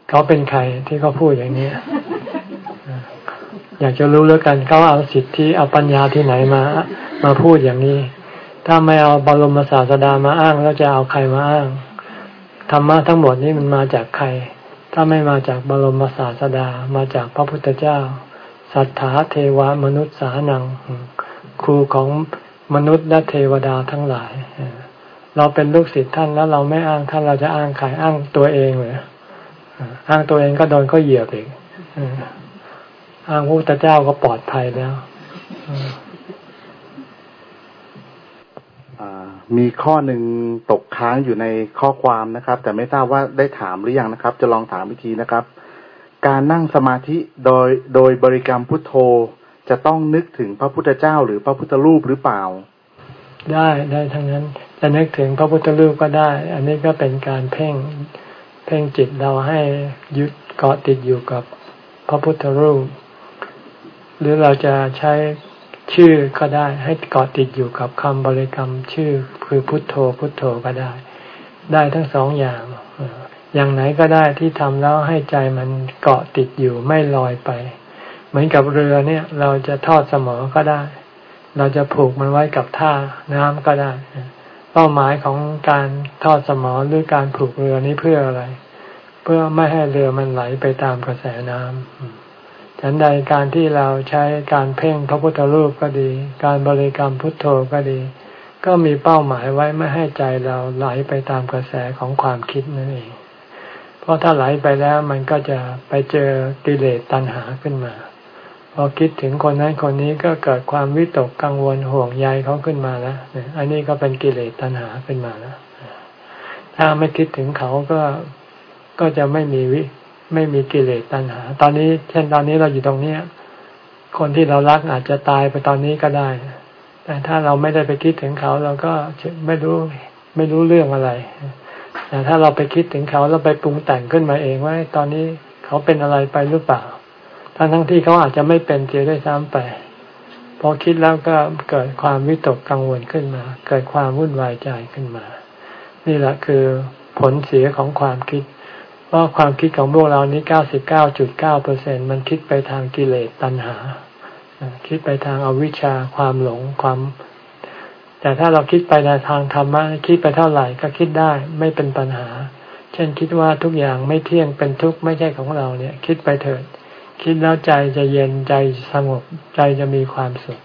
เขาเป็นใครที่เขาพูดอย่างนี้ อยากจะรู้แล้วกันเขาเอาสิทธิเอาปัญญาที่ไหนมา มาพูดอย่างนี้ ถ้าไม่เอาบรมศาสดามาอ้างแล้วจะเอาใครมาอ้างธรรมะทั้งหมดนี้มันมาจากใคร ถ้าไม่มาจากบรมศาสดา มาจากพระพุทธเจ้า สัทธาเทวมนุษย์สานัง ครูของมนุษย์และเทวดาทั้งหลาย เราเป็นลูกศิษย์ท่านแล้วเราไม่อ้างท่านเราจะอ้างใครอ้างตัวเองเลยอ้างตัวเองก็โดนก็เหยียบอีก อ้างพระพุทธเจ้าก็ปลอดภัยแล้วมีข้อหนึ่งตกค้างอยู่ในข้อความนะครับ แต่ไม่ทราบว่าได้ถามหรือยังนะครับ จะลองถามวิธีนะครับ การนั่งสมาธิโดยโดยบริกรรมพุทโธจะต้องนึกถึงพระพุทธเจ้าหรือพระพุทธรูปหรือเปล่า ได้ได้ทั้งนั้นจะนึกถึงพระพุทธรูปก็ได้ อันนี้ก็เป็นการเพ่งเพ่งจิตเราให้ยึดเกาะติดอยู่กับพระพุทธรูป หรือเราจะใช้ชื่อก็ได้ ให้เกาะติดอยู่กับคำบริกรรมชื่อคือพุทโธพุทโธก็ได้ ได้ทั้งสองอย่าง อย่างไหนก็ได้ที่ทำแล้วให้ใจมันเกาะติดอยู่ไม่ลอยไป เหมือนกับเรือเนี่ย เราจะทอดสมอก็ได้ เราจะผูกมันไว้กับท่าน้ำก็ได้ เป้าหมายของการทอดสมอหรือการผูกเรือนี้เพื่ออะไร เพื่อไม่ให้เรือมันไหลไปตามกระแสน้ำ ฉันใดการที่เราใช้การเพ่งพระพุทธรูปก็ดี การบริกรรมพุทโธก็ดี ก็มีเป้าหมายไว้ไม่ให้ใจเราไหลไปตามกระแสของความคิดนั่นเอง เพราะถ้าไหลไปแล้วมันก็จะไปเจอกิเลสตัณหาขึ้นมา พอคิดถึงคนนั้นคนนี้ก็เกิดความวิตกกังวลห่วงใยเขาขึ้นมาแล้วอันนี้ก็เป็นกิเลสตัณหาขึ้นมาแล้วถ้าไม่คิดถึงเขาก็ก็จะไม่มีวิ ไม่มีกิเลสตัณหา ตอนนี้ เช่นตอนนี้เราอยู่ตรงเนี้ย คนที่เรารักอาจจะตายไปตอนนี้ก็ได้ แต่ถ้าเราไม่ได้ไปคิดถึงเขาเราก็ไม่รู้ไม่รู้เรื่องอะไร แต่ถ้าเราไปคิดถึงเขาเราไปปรุงแต่งขึ้นมาเองว่าตอนนี้เขาเป็นอะไรไปหรือเปล่า ทั้งทั้งที่เขาอาจจะไม่เป็นเสียด้วยซ้ำไป พอคิดแล้วก็เกิดความวิตกกังวลขึ้นมา เกิดความวุ่นวายใจขึ้นมา นี่แหละคือผลเสียของความคิด เพราะความคิดของพวกเรานี้เก้าสิบเก้าจุดเก้าเปอร์เซ็นมันคิดไปทางกิเลสตัณหา คิดไปทางอาวิชชาความหลงความ แต่ถ้าเราคิดไปในทางธรรมะคิดไปเท่าไหร่ก็คิดได้ไม่เป็นปัญหา เช่นคิดว่าทุกอย่างไม่เที่ยงเป็นทุกข์ไม่ใช่ของเราเนี่ย คิดไปเถิด คิดแล้วใจจะเย็นใจสงบใจจะมีความสุข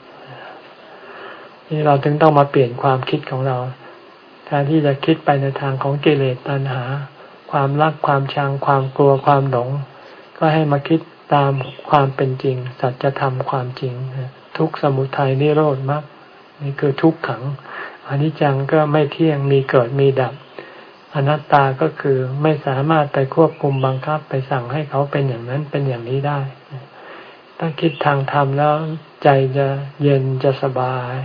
นี่เราถึงต้องมาเปลี่ยนความคิดของเราแทนที่จะคิดไปในทางของกิเลสตัณหา ความรักความชังความกลัวความหลง ก็ให้มาคิดตามความเป็นจริง สัจธรรมความจริง ทุกสมุทัยนิโรธมรรคนี่คือทุกขังอนิจจังก็ไม่เที่ยงมีเกิดมีดับ อนัตตาก็คือไม่สามารถไปควบคุมบังคับไปสั่งให้เขาเป็นอย่างนั้นเป็นอย่างนี้ได้ ถ้าคิดทางธรรมแล้วใจจะเย็นจะสบาย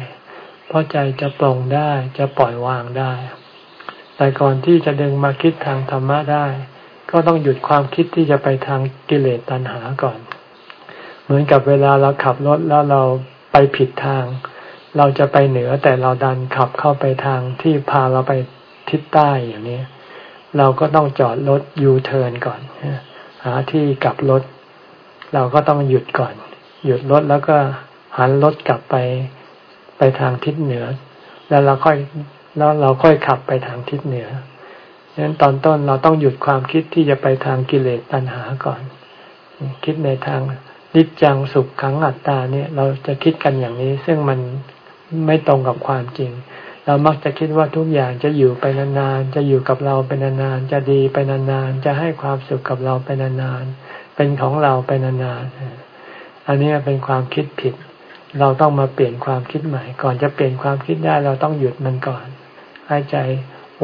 เพราะใจจะปลงได้จะปล่อยวางได้ แต่ก่อนที่จะดึงมาคิดทางธรรมะได้ ก็ต้องหยุดความคิดที่จะไปทางกิเลสตัณหาก่อน เหมือนกับเวลาเราขับรถแล้วเราไปผิดทาง เราจะไปเหนือแต่เราดันขับเข้าไปทางที่พาเราไปทิศใต้อย่างนี้ เราก็ต้องจอดรถยูเทิร์นก่อนหาที่กลับรถ เราก็ต้องหยุดก่อน หยุดรถแล้วก็หันรถกลับไปไปทางทิศเหนือ แล้วเราค่อย แล้วเราค่อยขับไปทางทิศเหนือดังนั้นตอนต้นเราต้องหยุดความคิดที่จะไปทางกิเลสตัณหาก่อน คิดในทางนิจจังสุขขังอัตตาเนี่ยเราจะคิดกันอย่างนี้ ซึ่งมันไม่ตรงกับความจริง เรามักจะคิดว่าทุกอย่างจะอยู่ไปนานๆจะอยู่กับเราไปนานๆจะดีไปนานๆจะให้ความสุขกับเราไปนานๆเป็นของเราไปนานๆอันนี้เป็นความคิดผิด เราต้องมาเปลี่ยนความคิดใหม่ ก่อนจะเปลี่ยนความคิดได้เราต้องหยุดมันก่อน ให้ใจ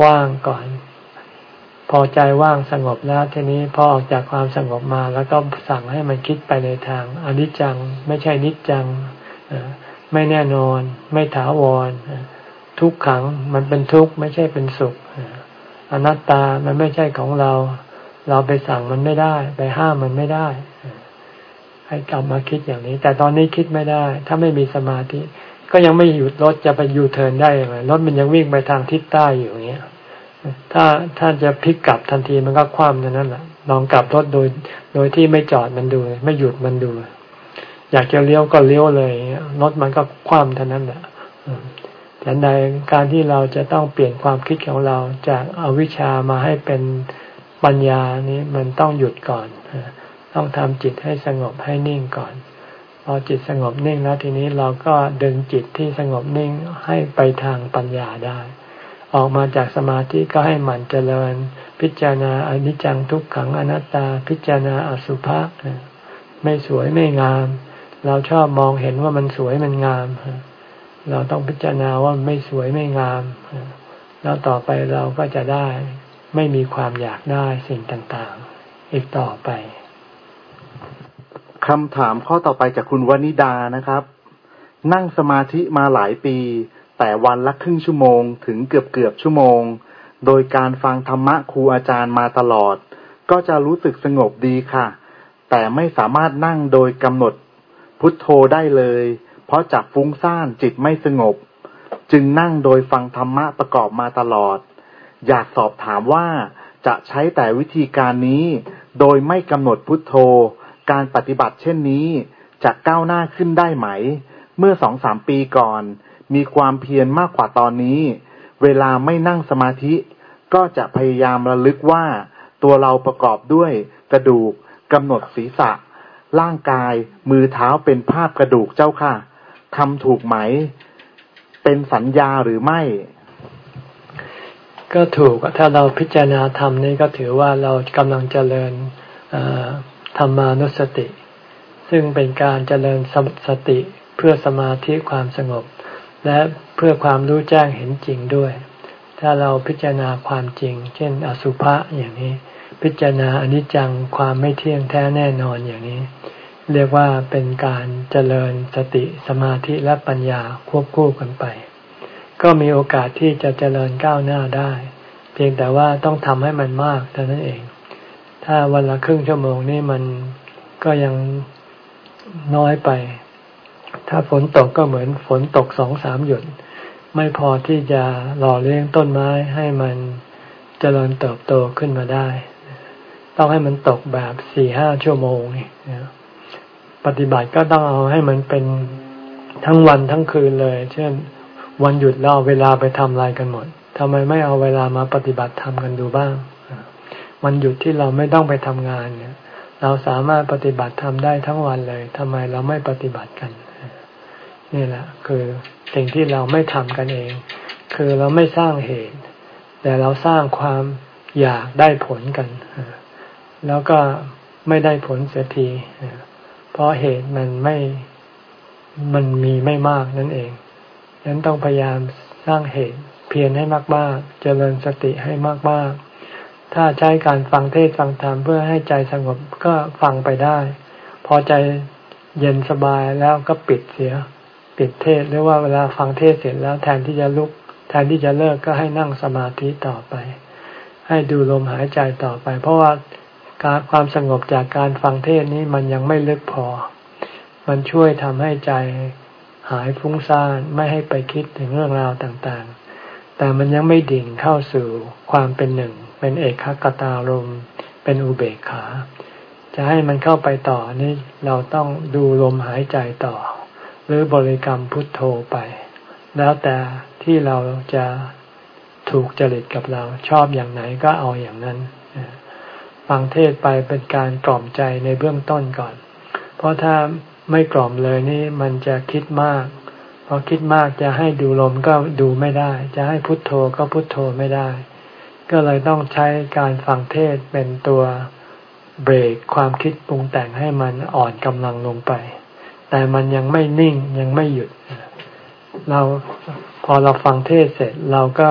ว่างก่อน พอใจว่างสงบแล้วทีนี้พอออกจากความสงบมา แล้วก็สั่งให้มันคิดไปในทางอนิจจัง ไม่ใช่นิจจังไม่แน่นอน ไม่ถาวร ทุกขังมันเป็นทุกข์ไม่ใช่เป็นสุขอนัตตามันไม่ใช่ของเรา เราไปสั่งมันไม่ได้ ไปห้ามมันไม่ได้ใให้กลับมาคิดอย่างนี้ แต่ตอนนี้คิดไม่ได้ ถ้าไม่มีสมาธิ ก็ยังไม่หยุดรถจะไปยูเทิร์นได้ยังไงรถมันยังวิ่งไปทางทิศใต้อยู่อย่างเงี้ย ถ้าถ้าจะพลิกกลับทันทีมันก็คว่ำนั่นแหละลองกลับรถโดย โดยที่ไม่จอดมันดู ไม่หยุดมันดู อยากจะเลี้ยวก็เลี้ยวเลยรถมันก็คว่ำเท่านั้นแหละแต่ในการที่เราจะต้องเปลี่ยนความคิดของเราจากอาวิชชามาให้เป็นปัญญานี้มันต้องหยุดก่อน ต้องทำจิตให้สงบให้นิ่งก่อน พอจิตสงบนิ่งแล้วทีนี้เราก็ดึงจิตที่สงบนิ่งให้ไปทางปัญญาได้ ออกมาจากสมาธิก็ให้หมั่นเจริญ พิจารณาอนิจจังทุกขังอนัตตา พิจารณาอสุภะไม่สวยไม่งาม เราชอบมองเห็นว่ามันสวยมันงาม เราต้องพิจารณาว่าไม่สวยไม่งาม แล้วต่อไปเราก็จะได้ ไม่มีความอยากได้สิ่งต่างๆ อีกต่อไป คำถามข้อต่อไปจากคุณวนิดานะครับ นั่งสมาธิมาหลายปี แต่วันละครึ่งชั่วโมง ถึงเกือบเกือบชั่วโมง โดยการฟังธรรมะครูอาจารย์มาตลอด ก็จะรู้สึกสงบดีค่ะ แต่ไม่สามารถนั่งโดยกำหนด พุทโธได้เลย เพราะจากฟุ้งซ่านจิตไม่สงบ จึงนั่งโดยฟังธรรมะประกอบมาตลอด อยากสอบถามว่าจะใช้แต่วิธีการนี้ โดยไม่กำหนดพุทโธ การปฏิบัติเช่นนี้จะก้าวหน้าขึ้นได้ไหม เมื่อสองสามปีก่อน มีความเพียรมากกว่าตอนนี้ เวลาไม่นั่งสมาธิ ก็จะพยายามระลึกว่า ตัวเราประกอบด้วยกระดูกกำหนดศีรษะ ร่างกายมือเท้าเป็นภาพกระดูกเจ้าค่ะทำถูกไหม เป็นสัญญาหรือไม่ ก็ถูกถ้าเราพิจารณาธรรมนี่ก็ถือว่าเรากำลังเจริญ ธรรมานุสติ ซึ่งเป็นการเจริญสติเพื่อสมาธิความสงบ และเพื่อความรู้แจ้งเห็นจริงด้วย ถ้าเราพิจารณาความจริง เช่น อสุภะอย่างนี้ พิจารณาอนิจจังความไม่เที่ยงแท้แน่นอนอย่างนี้ เรียกว่าเป็นการเจริญสติสมาธิและปัญญาควบคู่กันไป ก็มีโอกาสที่จะเจริญก้าวหน้าได้ เพียงแต่ว่าต้องทำให้มันมากเท่านั้นเอง ถ้าวันละครึ่งชั่วโมงนี่มันก็ยังน้อยไป ถ้าฝนตกก็เหมือนฝนตกสองสามหยด ไม่พอที่จะหล่อเลี้ยงต้นไม้ให้มันเจริญเติบโตขึ้นมาได้ ต้องให้มันตกแบบสี่ห้าชั่วโมงนี่ปฏิบัติก็ต้องเอาให้มันเป็นทั้งวันทั้งคืนเลย เช่น วันหยุดเราเวลาไปทำอะไรกันหมดทำไมไม่เอาเวลามาปฏิบัติทำกันดูบ้าง วันหยุดที่เราไม่ต้องไปทำงานเนี่ย เราสามารถปฏิบัติทำได้ทั้งวันเลยทำไมเราไม่ปฏิบัติกันนี่แหละคือสิ่งที่เราไม่ทำกันเอง คือเราไม่สร้างเหตุ แต่เราสร้างความอยากได้ผลกัน แล้วก็ไม่ได้ผลเสียทีเพราะเหตุมันไม่มันมีไม่มากนั่นเองฉะนั้นต้องพยายามสร้างเหตุเพียรให้มากๆ เจริญสติให้มากๆ ถ้าใช้การฟังเทศฟังธรรมเพื่อให้ใจสงบก็ฟังไปได้ พอใจเย็นสบายแล้วก็ปิดเสีย ปิดเทศหรือว่าเวลาฟังเทศเสร็จแล้วแทนที่จะลุก แทนที่จะเลิกก็ให้นั่งสมาธิต่อไป ให้ดูลมหายใจต่อไป เพราะว่าการความสงบจากการฟังเทศนี้มันยังไม่ลึกพอ มันช่วยทำให้ใจหายฟุ้งซ่านไม่ให้ไปคิดถึงเรื่องราวต่างๆ แต่มันยังไม่ดิ่งเข้าสู่ความเป็นหนึ่ง เป็นเอกขกตารมเป็นอุเบกขา จะให้มันเข้าไปต่อนี่เราต้องดูลมหายใจต่อ หรือบริกรรมพุทโธไป แล้วแต่ที่เราจะถูกจริตกับเราชอบอย่างไหนก็เอาอย่างนั้นฟังเทศไปเป็นการกล่อมใจในเบื้องต้นก่อน เพราะถ้าไม่กล่อมเลยนี่มันจะคิดมากพอคิดมากจะให้ดูลมก็ดูไม่ได้ จะให้พุทโธก็พุทโธไม่ได้ ก็เลยต้องใช้การฟังเทศเป็นตัวเบรกความคิดปรุงแต่งให้มันอ่อนกำลังลงไป แต่มันยังไม่นิ่งยังไม่หยุด เราพอเราฟังเทศเสร็จเราก็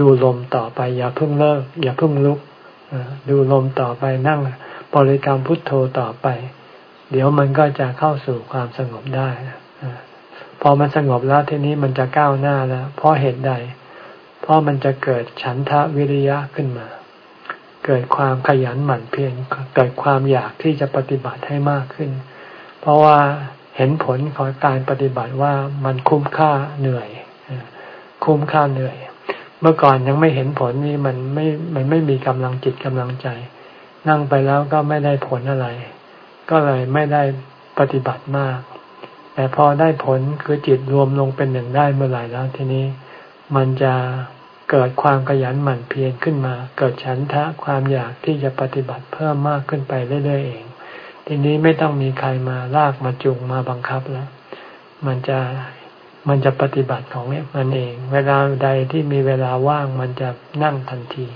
ดูลมต่อไป อย่าเพิ่งเลิก อย่าเพิ่งลุกดูลมต่อไปนั่งบริกรรมพุทโธต่อไป เดี๋ยวมันก็จะเข้าสู่ความสงบได้พอมันสงบแล้วทีนี้มันจะก้าวหน้าแล้ว เพราะเหตุใด ราะมันจะเกิดฉันทะวิริยะขึ้นมา เกิดความขยันหมั่นเพียรเกิดความอยากที่จะปฏิบัติให้มากขึ้น เพราะว่าเห็นผลของการปฏิบัติว่ามันคุ้มค่าเหนื่อย คุ้มค่าเหนื่อย เมื่อก่อนยังไม่เห็นผลนี่มันไม่มันไม่มีกำลังจิตกำลังใจ นั่งไปแล้วก็ไม่ได้ผลอะไร ก็เลยไม่ได้ปฏิบัติมาก แต่พอได้ผลคือจิตรวมลงเป็นหนึ่งได้เมื่อไหร่แล้วทีนี้ มันจะ เกิดความขยันหมั่นเพียรขึ้นมา เกิดฉันทะความอยากที่จะปฏิบัติเพิ่มมากขึ้นไปเรื่อยๆเอง ทีนี้ไม่ต้องมีใครมาลากมาจูงมาบังคับแล้ว มันจะมันจะปฏิบัติของมันเอง เวลาใดที่มีเวลาว่างมันจะนั่งทันที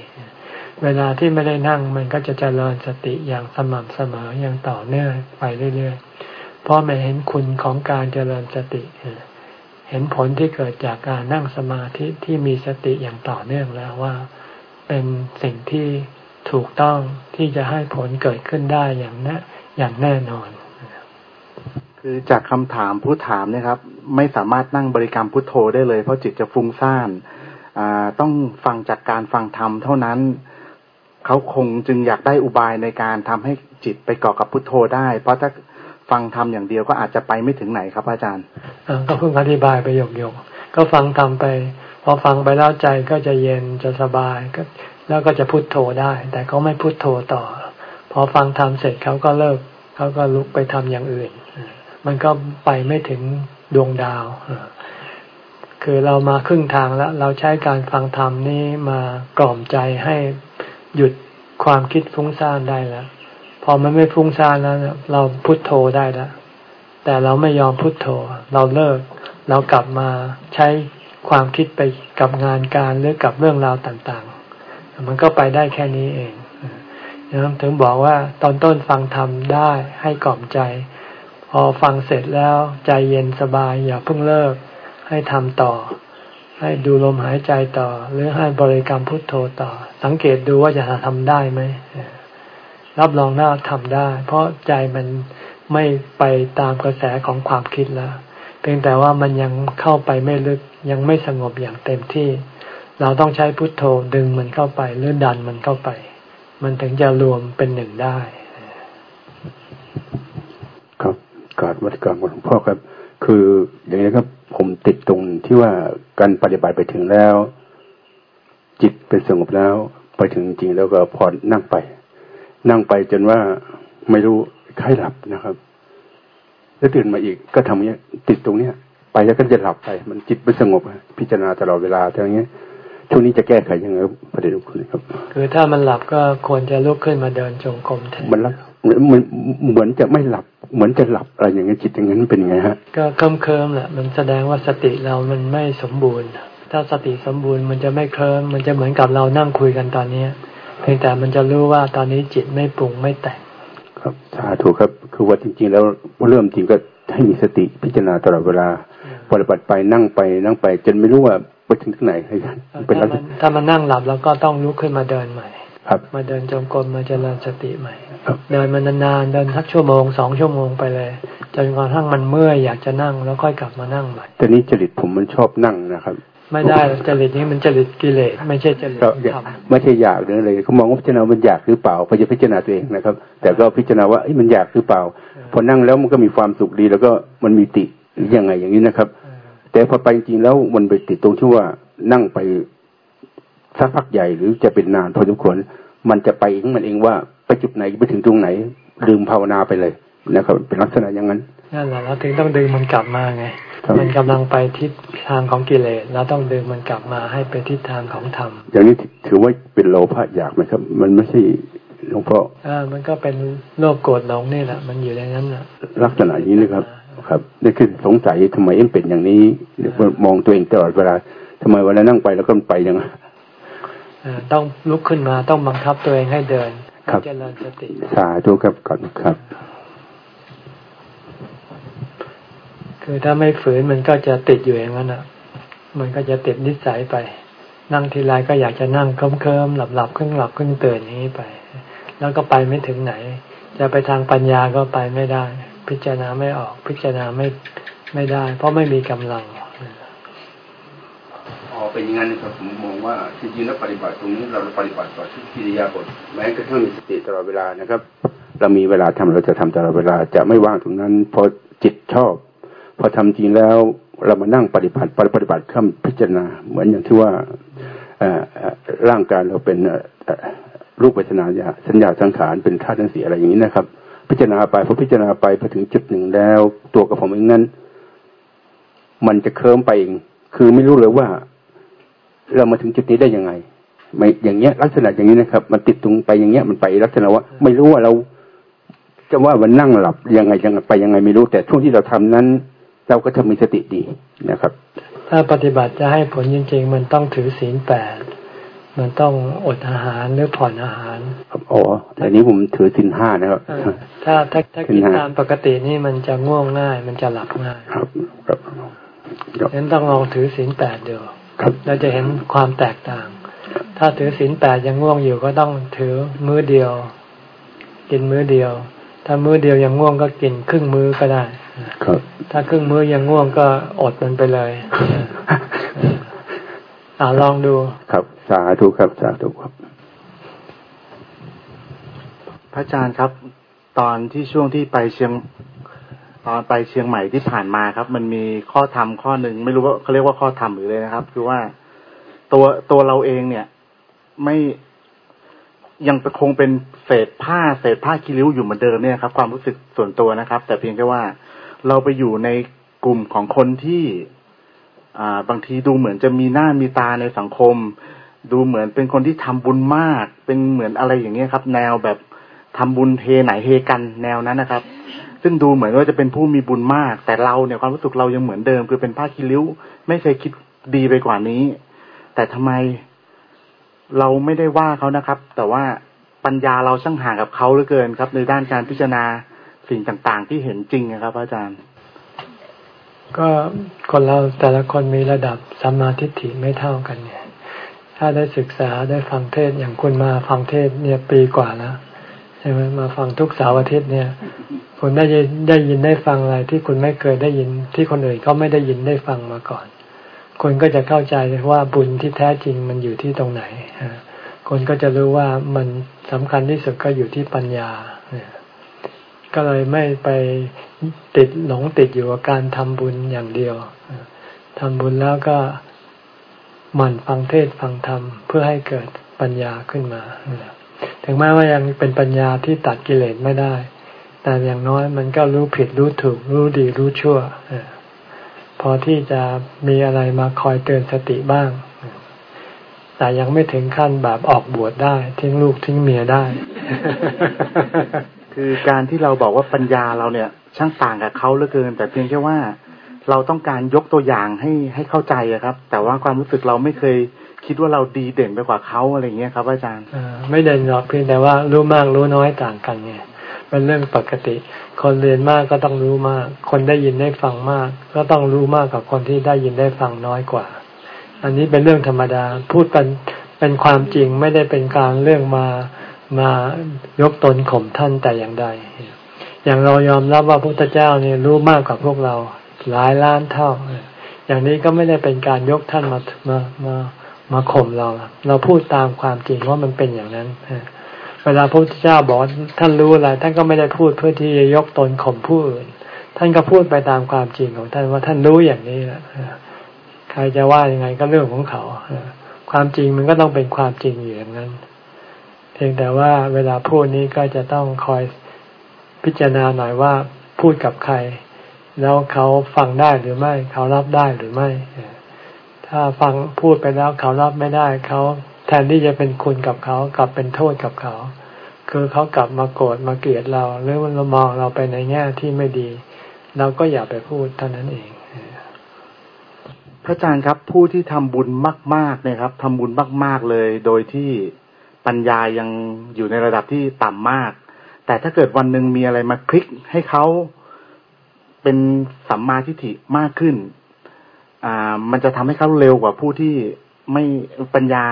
เวลาที่ไม่ได้นั่งมันก็จะเจริญสติอย่างสม่ำเสมออย่างต่อเนื่องไปเรื่อยๆ เพราะมันเห็นคุณของการเจริญสติเเห็นผลที่เกิดจากการนั่งสมาธิที่มีสติอย่างต่อเนื่องแล้วว่า เป็นสิ่งที่ถูกต้องที่จะให้ผลเกิดขึ้นได้อย่างแน่อย่างแน่นอน คือจากคำถามผู้ถามเนี่ยครับ ไม่สามารถนั่งบริกรรมพุทโธได้เลย เพราะจิตจะฟุ้งซ่านต้องฟังจากการฟังธรรมเท่านั้น เขาคงจึงอยากได้อุบายในการทำให้จิตไปเกาะกับพุทโธได้ เพราะถ้า ฟังทำอย่างเดียวก็อาจจะไปไม่ถึงไหนครับอาจารย์ก็เพิ่งอธิบายไปหยกหยกก็ฟังทำไปพอฟังไปแล้วใจก็จะเย็นจะสบายก็แล้วก็จะพุโทโธได้ แต่เขาไม่พุโทโธต่อ พอฟังทำเสร็จเขาก็เลิกเขาก็ลุกไปทำอย่างอื่น มันก็ไปไม่ถึงดวงดาว คือเรามาครึ่งทางแล้ว เราใช้การฟังธรรมนี้มากล่อมใจให้หยุดความคิดฟุ้งซ่านได้แล้ว พอมันไม่ฟุ้งซ่านแล้วเราพุโทโธได้แล้วแต่เราไม่ยอมพุโทโธ เราเลิก เรากลับมาใช้ความคิดไปกับงานการหรือกับเรื่องราวต่างๆ มันก็ไปได้แค่นี้เองนะถึงบอกว่าตอนต้นฟังทำได้ให้กล่อมใจ พอฟังเสร็จแล้วใจเย็นสบายอย่าเพิ่งเลิก ให้ทำต่อ ให้ดูลมหายใจต่อ หรือให้บริกรรมพุทโธต่อ สังเกตดูว่าจะทำได้ไหม รับรองน่าทำได้ เพราะใจมันไม่ไปตามกระแสของความคิดแล้วเพียงแต่ว่ามันยังเข้าไปไม่ลึกยังไม่สงบอย่างเต็มที่ เราต้องใช้พุทโธดึงมันเข้าไปหรือดันมันเข้าไป มันถึงจะรวมเป็นหนึ่งได้ ครับการวัดกรรของหลวงพ่อครับ คืออย่างนี้ครับ ผมติดตรงที่ว่าการปฏิบัติไปถึงแล้ว จิตเป็นสงบแล้ว ไปถึงจริงแล้วก็พอนั่งไป นั่งไปจนว่าไม่รู้ใครหลับนะครับ แล้วตื่นมาอีกก็ทำเงี้ย ติดตรงเนี้ย ไปแล้วก็จะหลับไป มันจิตไม่สงบ พิจารณาตลอดเวลาอย่างเงี้ยช่วงนี้จะแก้ไขยังไงประเด็นคุณครับ คือถ้ามันหลับก็ควรจะลุกขึ้นมาเดินจงกรมแทนมันหลับเหมือนเหมือนจะไม่หลับ เหมือนจะหลับอะไรอย่างเงี้ยจิตอย่างนั้นเป็นไงฮะ ก็เคลิ้มเคลิมแหละมันแสดงว่าสติเรามันไม่สมบูรณ์ ถ้าสติสมบูรณ์มันจะไม่เคลิ้มมันจะเหมือนกับเรานั่งคุยกันตอนเนี้ย เพียงแต่มันจะรู้ว่าตอนนี้จิตไม่ปรุงไม่แต่งครับสาธุครับ คือว่าจริง ๆ แล้วเริ่มจริงก็ให้มีสติพิจารณาตลอดเวลาปฏิบัติไปนั่งไปนั่งไป จนไม่รู้ว่าไปถึงที่ไหนเป็นแล้วถ้ามันนั่งหลับแล้วก็ต้องลุกขึ้นมาเดินใหม่ครับมาเดินจงกรมมาเจริญสติใหม่เดินมานานๆเดินสักชั่วโมงสองชั่วโมงไปเลยจนกระทั่งมันเมื่อยอยากจะนั่งแล้วค่อยกลับมานั่งใหม่แต่นี้จริตผมมันชอบนั่งนะครับ ไม่ได้จริตนี้มันจริตกิเลสไม่ใช่จริตธรรมไม่ใช่อยากหรืออะไรเขามองว่าพิจารณามันอยากหรือเปล่าพอจะพิจารณาตัวเองนะครับ แต่ก็พิจารณาว่ามันอยากหรือเปล่า พอนั่งแล้วมันก็มีความสุขดี แล้วก็มันมีติยังไงอย่างนี้นะครับ แต่พอไปจริงแล้วมันไปติดตรงที่ว่านั่งไปสักพักใหญ่หรือจะเป็นนานพอสมควรมันจะไปเองมันเองว่าไปจุดไหนไปถึงตรงไหนลืมภาวนาไปเลยนะครับ เป็นลักษณะอย่างนั้นนั่นแหละเราถึงต้องดึงมันกลับมาไง มันกำลังไปทิศทางของกิเลสเราต้องดึงมันกลับมาให้ไปทิศทางของธรรมอย่างนี้ถือว่าเป็นโลภะอยากไหมครับ มันไม่ใช่หลวงพ่ออ่ามันก็เป็นโลภโกรธหลงนี่แหละ มันอยู่ในนั้นแหละลักษณะนี้นะครับ ครับนี่คือสงสัยทำไมเอ็มเป็นอย่างนี้มองตัวเองตลอดเวลาทำไมเวลานั่งไปแล้วก็ไปอย่างนั้นต้องลุกขึ้นมาต้องบังคับตัวเองให้เดินเจริญสติสาธุครับก่อนครับ คือถ้าไม่ฝืนมันก็จะติดอยู่อย่างนั้นอะ มันก็จะติดนิสัยไป นั่งทีไรก็อยากจะนั่งเคลิ้มๆหลับหลับครึ่งหลับครึ่งตื่นอย่างนี้ไป แล้วก็ไปไม่ถึงไหน จะไปทางปัญญาก็ไปไม่ได้ พิจารณาไม่ออก พิจารณาไม่ไม่ได้ เพราะไม่มีกำลังอ๋อเป็นอย่างนั้นครับผมมองว่าจริงๆแล้วปฏิบัติตรงนี้เราปฏิบัติต่อทุกกิริยาบทแม้กระทั่งมีสติตลอดเวลานะครับ เรามีเวลาทำเราจะทำตลอดเวลาจะไม่ว่างตรงนั้นเพอจิตชอบ พอทำจริงแล้วเรามานั่งปฏิบัติปฏิบัติคำพิจารณา เหมือนอย่างที่ว่าร่างกายเราเป็นรูปเวทนาสัญญาสังขารเป็นธาตุทั้งสี่อะไรอย่างนี้นะครับ พิจารณาไปพอพิจารณาไปพอถึงจุดหนึ่งแล้ว ตัวกับผมเองนั้น มันจะเคลิ้มไปเองคือไม่รู้เลยว่า เรามาถึงจุดนี้ได้ยังไงไม่อย่างเงี้ย ลักษณะอย่างนี้นะครับ มันติดตรงไปอย่างเงี้ยมันไปลักษณะว่า ไม่รู้ว่าเรา จะว่ามันนั่งหลับยังไงยังไปยังไงไม่รู้แต่ช่วงที่เราทำนั้น เราก็จะมีสติดีนะครับ ถ้าปฏิบัติจะให้ผลจริง ๆ มันต้องถือศีลแปดมันต้องอดอาหารหรือผ่อนอาหารอ๋อแต่นี้ผมถือสินห้านะครับ ถ้าถ้าถ้ากินตามปกตินี่มันจะง่วงง่าย มันจะหลับง่าย ครับ ครับฉะนั้นต้องลองถือศีลแปดเดียวเราจะเห็นความแตกต่าง ถ้าถือศีลแปดยังง่วงอยู่ก็ต้องถือมื้อเดียว กินมื้อเดียว ถ้ามื้อเดียวยังง่วงก็กินครึ่งมื้อก็ได้ครับ ถ้าครึ่งมื้อยังง่วงก็อดมันไปเลยอ่าลองดู ครับสาธุครับสาธุครับ พระอาจารย์ครับ ตอนที่ช่วงที่ไปเชียง ตอนไปเชียงใหม่ที่ผ่านมาครับ มันมีข้อธรรมข้อหนึ่งไม่รู้ว่าเขาเรียกว่าข้อธรรมหรือเลยนะครับ คือว่าตัวตัวเราเองเนี่ย ไม่ ยังคงเป็นเศษผ้าเศษผ้าคิริ้วอยู่เหมือนเดิมเนี่ยครับ ความรู้สึกส่วนตัวนะครับ แต่เพียงแค่ว่าเราไปอยู่ในกลุ่มของคนที่อ่าบางทีดูเหมือนจะมีหน้ามีตาในสังคม ดูเหมือนเป็นคนที่ทำบุญมาก เป็นเหมือนอะไรอย่างเงี้ยครับ แนวแบบทำบุญเทไหนเฮกันแนวนั้นนะครับ ซึ่งดูเหมือนว่าจะเป็นผู้มีบุญมาก แต่เราเนี่ยความรู้สึกเรายังเหมือนเดิม คือเป็นผ้าคิริ้ว ไม่เคยคิดดีไปกว่านี้ แต่ทำไม เราไม่ได้ว่าเขานะครับ แต่ว่าปัญญาเราช่างห่างกับเขาเหลือเกินครับ ในด้านการพิจารณาสิ่งต่างๆ ที่เห็นจริงนะครับ อาจารย์ ก็คนเราแต่ละคนมีระดับสัมมาทิฏฐิไม่เท่ากันเนี่ย ถ้าได้ศึกษาได้ฟังเทศอย่างคุณมาฟังเทศเนี่ยปีกว่าแล้วใช่ไหมมาฟังทุกเสาร์อาทิตย์เนี่ย คุณได้ได้ยินได้ฟังอะไรที่คุณไม่เคยได้ยินที่คนอื่นเขาไม่ได้ยินได้ฟังมาก่อน คนก็จะเข้าใจว่าบุญที่แท้จริงมันอยู่ที่ตรงไหน คนก็จะรู้ว่ามันสำคัญที่สุดก็อยู่ที่ปัญญา ก็เลยไม่ไปติดหลงติดอยู่กับการทำบุญอย่างเดียวทำบุญแล้วก็หมั่นฟังเทศฟังธรรมเพื่อให้เกิดปัญญาขึ้นมา ถึงแม้ว่ายังเป็นปัญญาที่ตัดกิเลสไม่ได้ แต่อย่างน้อยมันก็รู้ผิดรู้ถูกรู้ดีรู้ชั่ว พอที่จะมีอะไรมาคอยเตือนสติบ้าง แต่ยังไม่ถึงขั้นแบบออกบวชได้ ทิ้งลูกทิ้งเมียได้ คือการที่เราบอกว่าปัญญาเราเนี่ย ช่างต่างกับเขาเหลือเกิน แต่เพียงแค่ว่าเราต้องการยกตัวอย่างให้ให้เข้าใจอะครับ แต่ว่าความรู้สึกเราไม่เคยคิดว่าเราดีเด่นไปกว่าเขาอะไรเงี้ยครับ อาจารย์ไม่เด่นหรอกเพียงแต่ว่ารู้มากรู้น้อยต่างกันไง เป็นเรื่องปกติ คนเรียนมากก็ต้องรู้มาก คนได้ยินได้ฟังมาก ก็ต้องรู้มากกว่าคนที่ได้ยินได้ฟังน้อยกว่า อันนี้เป็นเรื่องธรรมดา พูดเป็นเป็นความจริงไม่ได้เป็นการเรื่องมามายกตนข่มท่านแต่อย่างใด อย่างเรายอมรับว่าพระพุทธเจ้าเนี่ยรู้มากกว่าพวกเราหลายล้านเท่า อย่างนี้ก็ไม่ได้เป็นการยกท่านมามามามาข่มเรา เราพูดตามความจริงว่ามันเป็นอย่างนั้น เวลาพระพุทธเจ้าบอกท่านรู้อะไร ท่านก็ไม่ได้พูดเพื่อที่จะยกตนข่มผู้อื่น ท่านก็พูดไปตามความจริงของท่านว่าท่านรู้อย่างนี้แหละใครจะว่ายังไงก็เรื่องของเขา ความจริงมันก็ต้องเป็นความจริงอยู่อย่างนั้น เพียงแต่ว่าเวลาพูดนี้ก็จะต้องคอยพิจารณาหน่อยว่าพูดกับใคร แล้วเขาฟังได้หรือไม่ เขารับได้หรือไม่ ถ้าฟังพูดไปแล้วเขารับไม่ได้ เขา ทนที่จะเป็นคุณกับเขากลับเป็นโทษกับเขา คือเขากลับมาโกรธมาเกลียดเรา หรือเรามองเราไปในแง่ที่ไม่ดี เราก็อย่าไปพูดเท่านั้นเอง พระอาจารย์ครับผู้ที่ทำบุญมากๆเนี่ยครับทำบุญมาก ๆเลย โดยที่ปัญญายังอยู่ในระดับที่ต่ำมาก แต่ถ้าเกิดวันหนึ่งมีอะไรมาคลิกให้เขาเป็นสัมมาทิฏฐิมากขึ้น อ่า มันจะทำให้เขาเร็วกว่าผู้ที่ไม่ปัญญา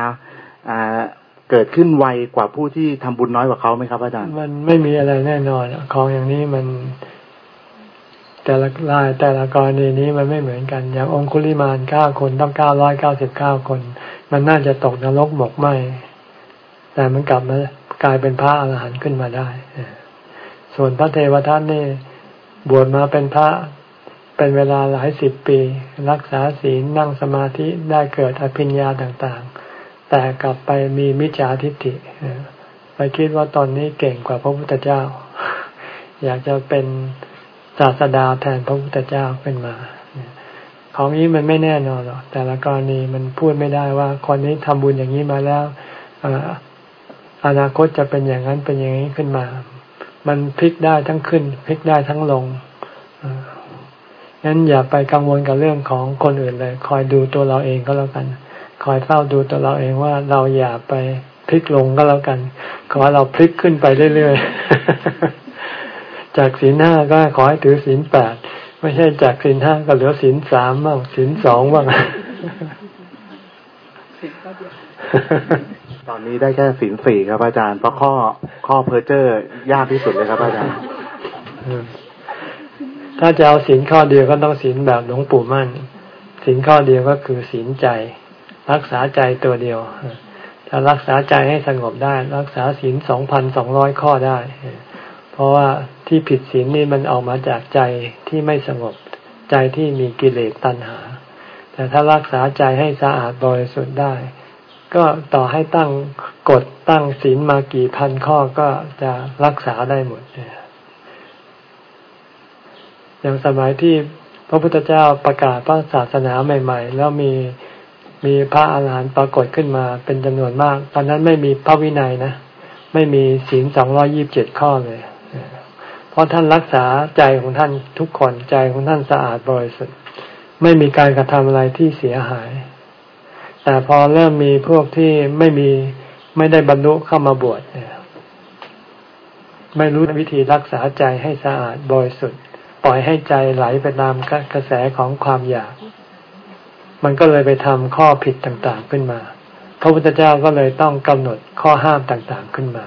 เกิดขึ้นไวกว่าผู้ที่ทำบุญน้อยกว่าเขาไหมครับอาจารย์ มันไม่มีอะไรแน่นอนของอย่างนี้มัน แต่ละรายแต่ละกรณีนี้มันไม่เหมือนกัน อย่างองคุลิมานเก้าคนต้องเก้าร้อยเก้าสิบเก้าคน มันน่าจะตกนรกหมกไหมแต่มันกลับมากลายเป็นพระอรหันต์ขึ้นมาได้ส่วนพระเทวทัตนี่บวชมาเป็นพระเป็นเวลาหลายสิบปี รักษาศีลนั่งสมาธิได้เกิดอภิญญาต่างๆ แต่กลับไปมีมิจฉาทิฏฐิไปคิดว่าตอนนี้เก่งกว่าพระพุทธเจ้า อยากจะเป็นศาสดาแทนพระพุทธเจ้าขึ้นมา ของนี้มันไม่แน่นอนหรอกแต่ละกรณีมันพูดไม่ได้ว่าคนนี้ทำบุญอย่างนี้มาแล้วอนาคตจะเป็นอย่างนั้นเป็นอย่างนี้ขึ้นมา มันพลิกได้ทั้งขึ้นพลิกได้ทั้งลงงั้นอย่าไปกังวลกับเรื่องของคนอื่นเลย คอยดูตัวเราเองก็แล้วกัน คอยเฝ้าดูตัวเราเองว่าเราอย่าไปพลิกลงก็แล้วกัน ขอเราพลิกขึ้นไปเรื่อยๆ จากศีลห้าก็ขอให้ถือศีลแปดไม่ใช่จากศีลห้าก็เหลือศีลสามบ้างศีลสองบ้างตอนนี้ได้แค่ศีลสี่ครับอาจารย์เพราะข้อข้อเพอร์เจอร์ยากที่สุดเลยครับอาจารย์ถ้าจะเอาศีลข้อเดียวก็ต้องศีลแบบหลวงปู่มั่นศีลข้อเดียวก็คือศีลใจ รักษาใจตัวเดียวถ้ารักษาใจให้สงบได้ รักษาศีลสองพันสองร้อยข้อได้ เพราะว่าที่ผิดศีลนี่มันออกมาจากใจที่ไม่สงบใจที่มีกิเลสตัณหา แต่ถ้ารักษาใจให้สะอาดบริสุทธิ์ได้ ก็ต่อให้ตั้งกฎตั้งศีลมากี่พันข้อก็จะรักษาได้หมดอย่างสมัยที่พระพุทธเจ้าประกาศพระศาสนาใหม่ ๆ แล้วมี มีพระอาหารหันต์ปรากฏขึ้นมาเป็นจำนวนมาก ตอนนั้นไม่มีพระวินัยนะ ไม่มีศีลสองร้อยีิบเจ็ดข้อเลย เพราะท่านรักษาใจของท่านทุกคนใจของท่านสะอาดบริสุทธิ์ ไม่มีการกระทำอะไรที่เสียหาย แต่พอเริ่มมีพวกที่ไม่มีไม่ได้บรรลุเข้ามาบวชเนี่ยไม่รู้วิธีรักษาใจให้สะอาดบริสุทธิ์ ปล่อยให้ใจไหลไปตามกระแสของความอยาก มันก็เลยไปทำข้อผิดต่างๆขึ้นมา พระพุทธเจ้าก็เลยต้องกำหนดข้อห้ามต่างๆขึ้นมา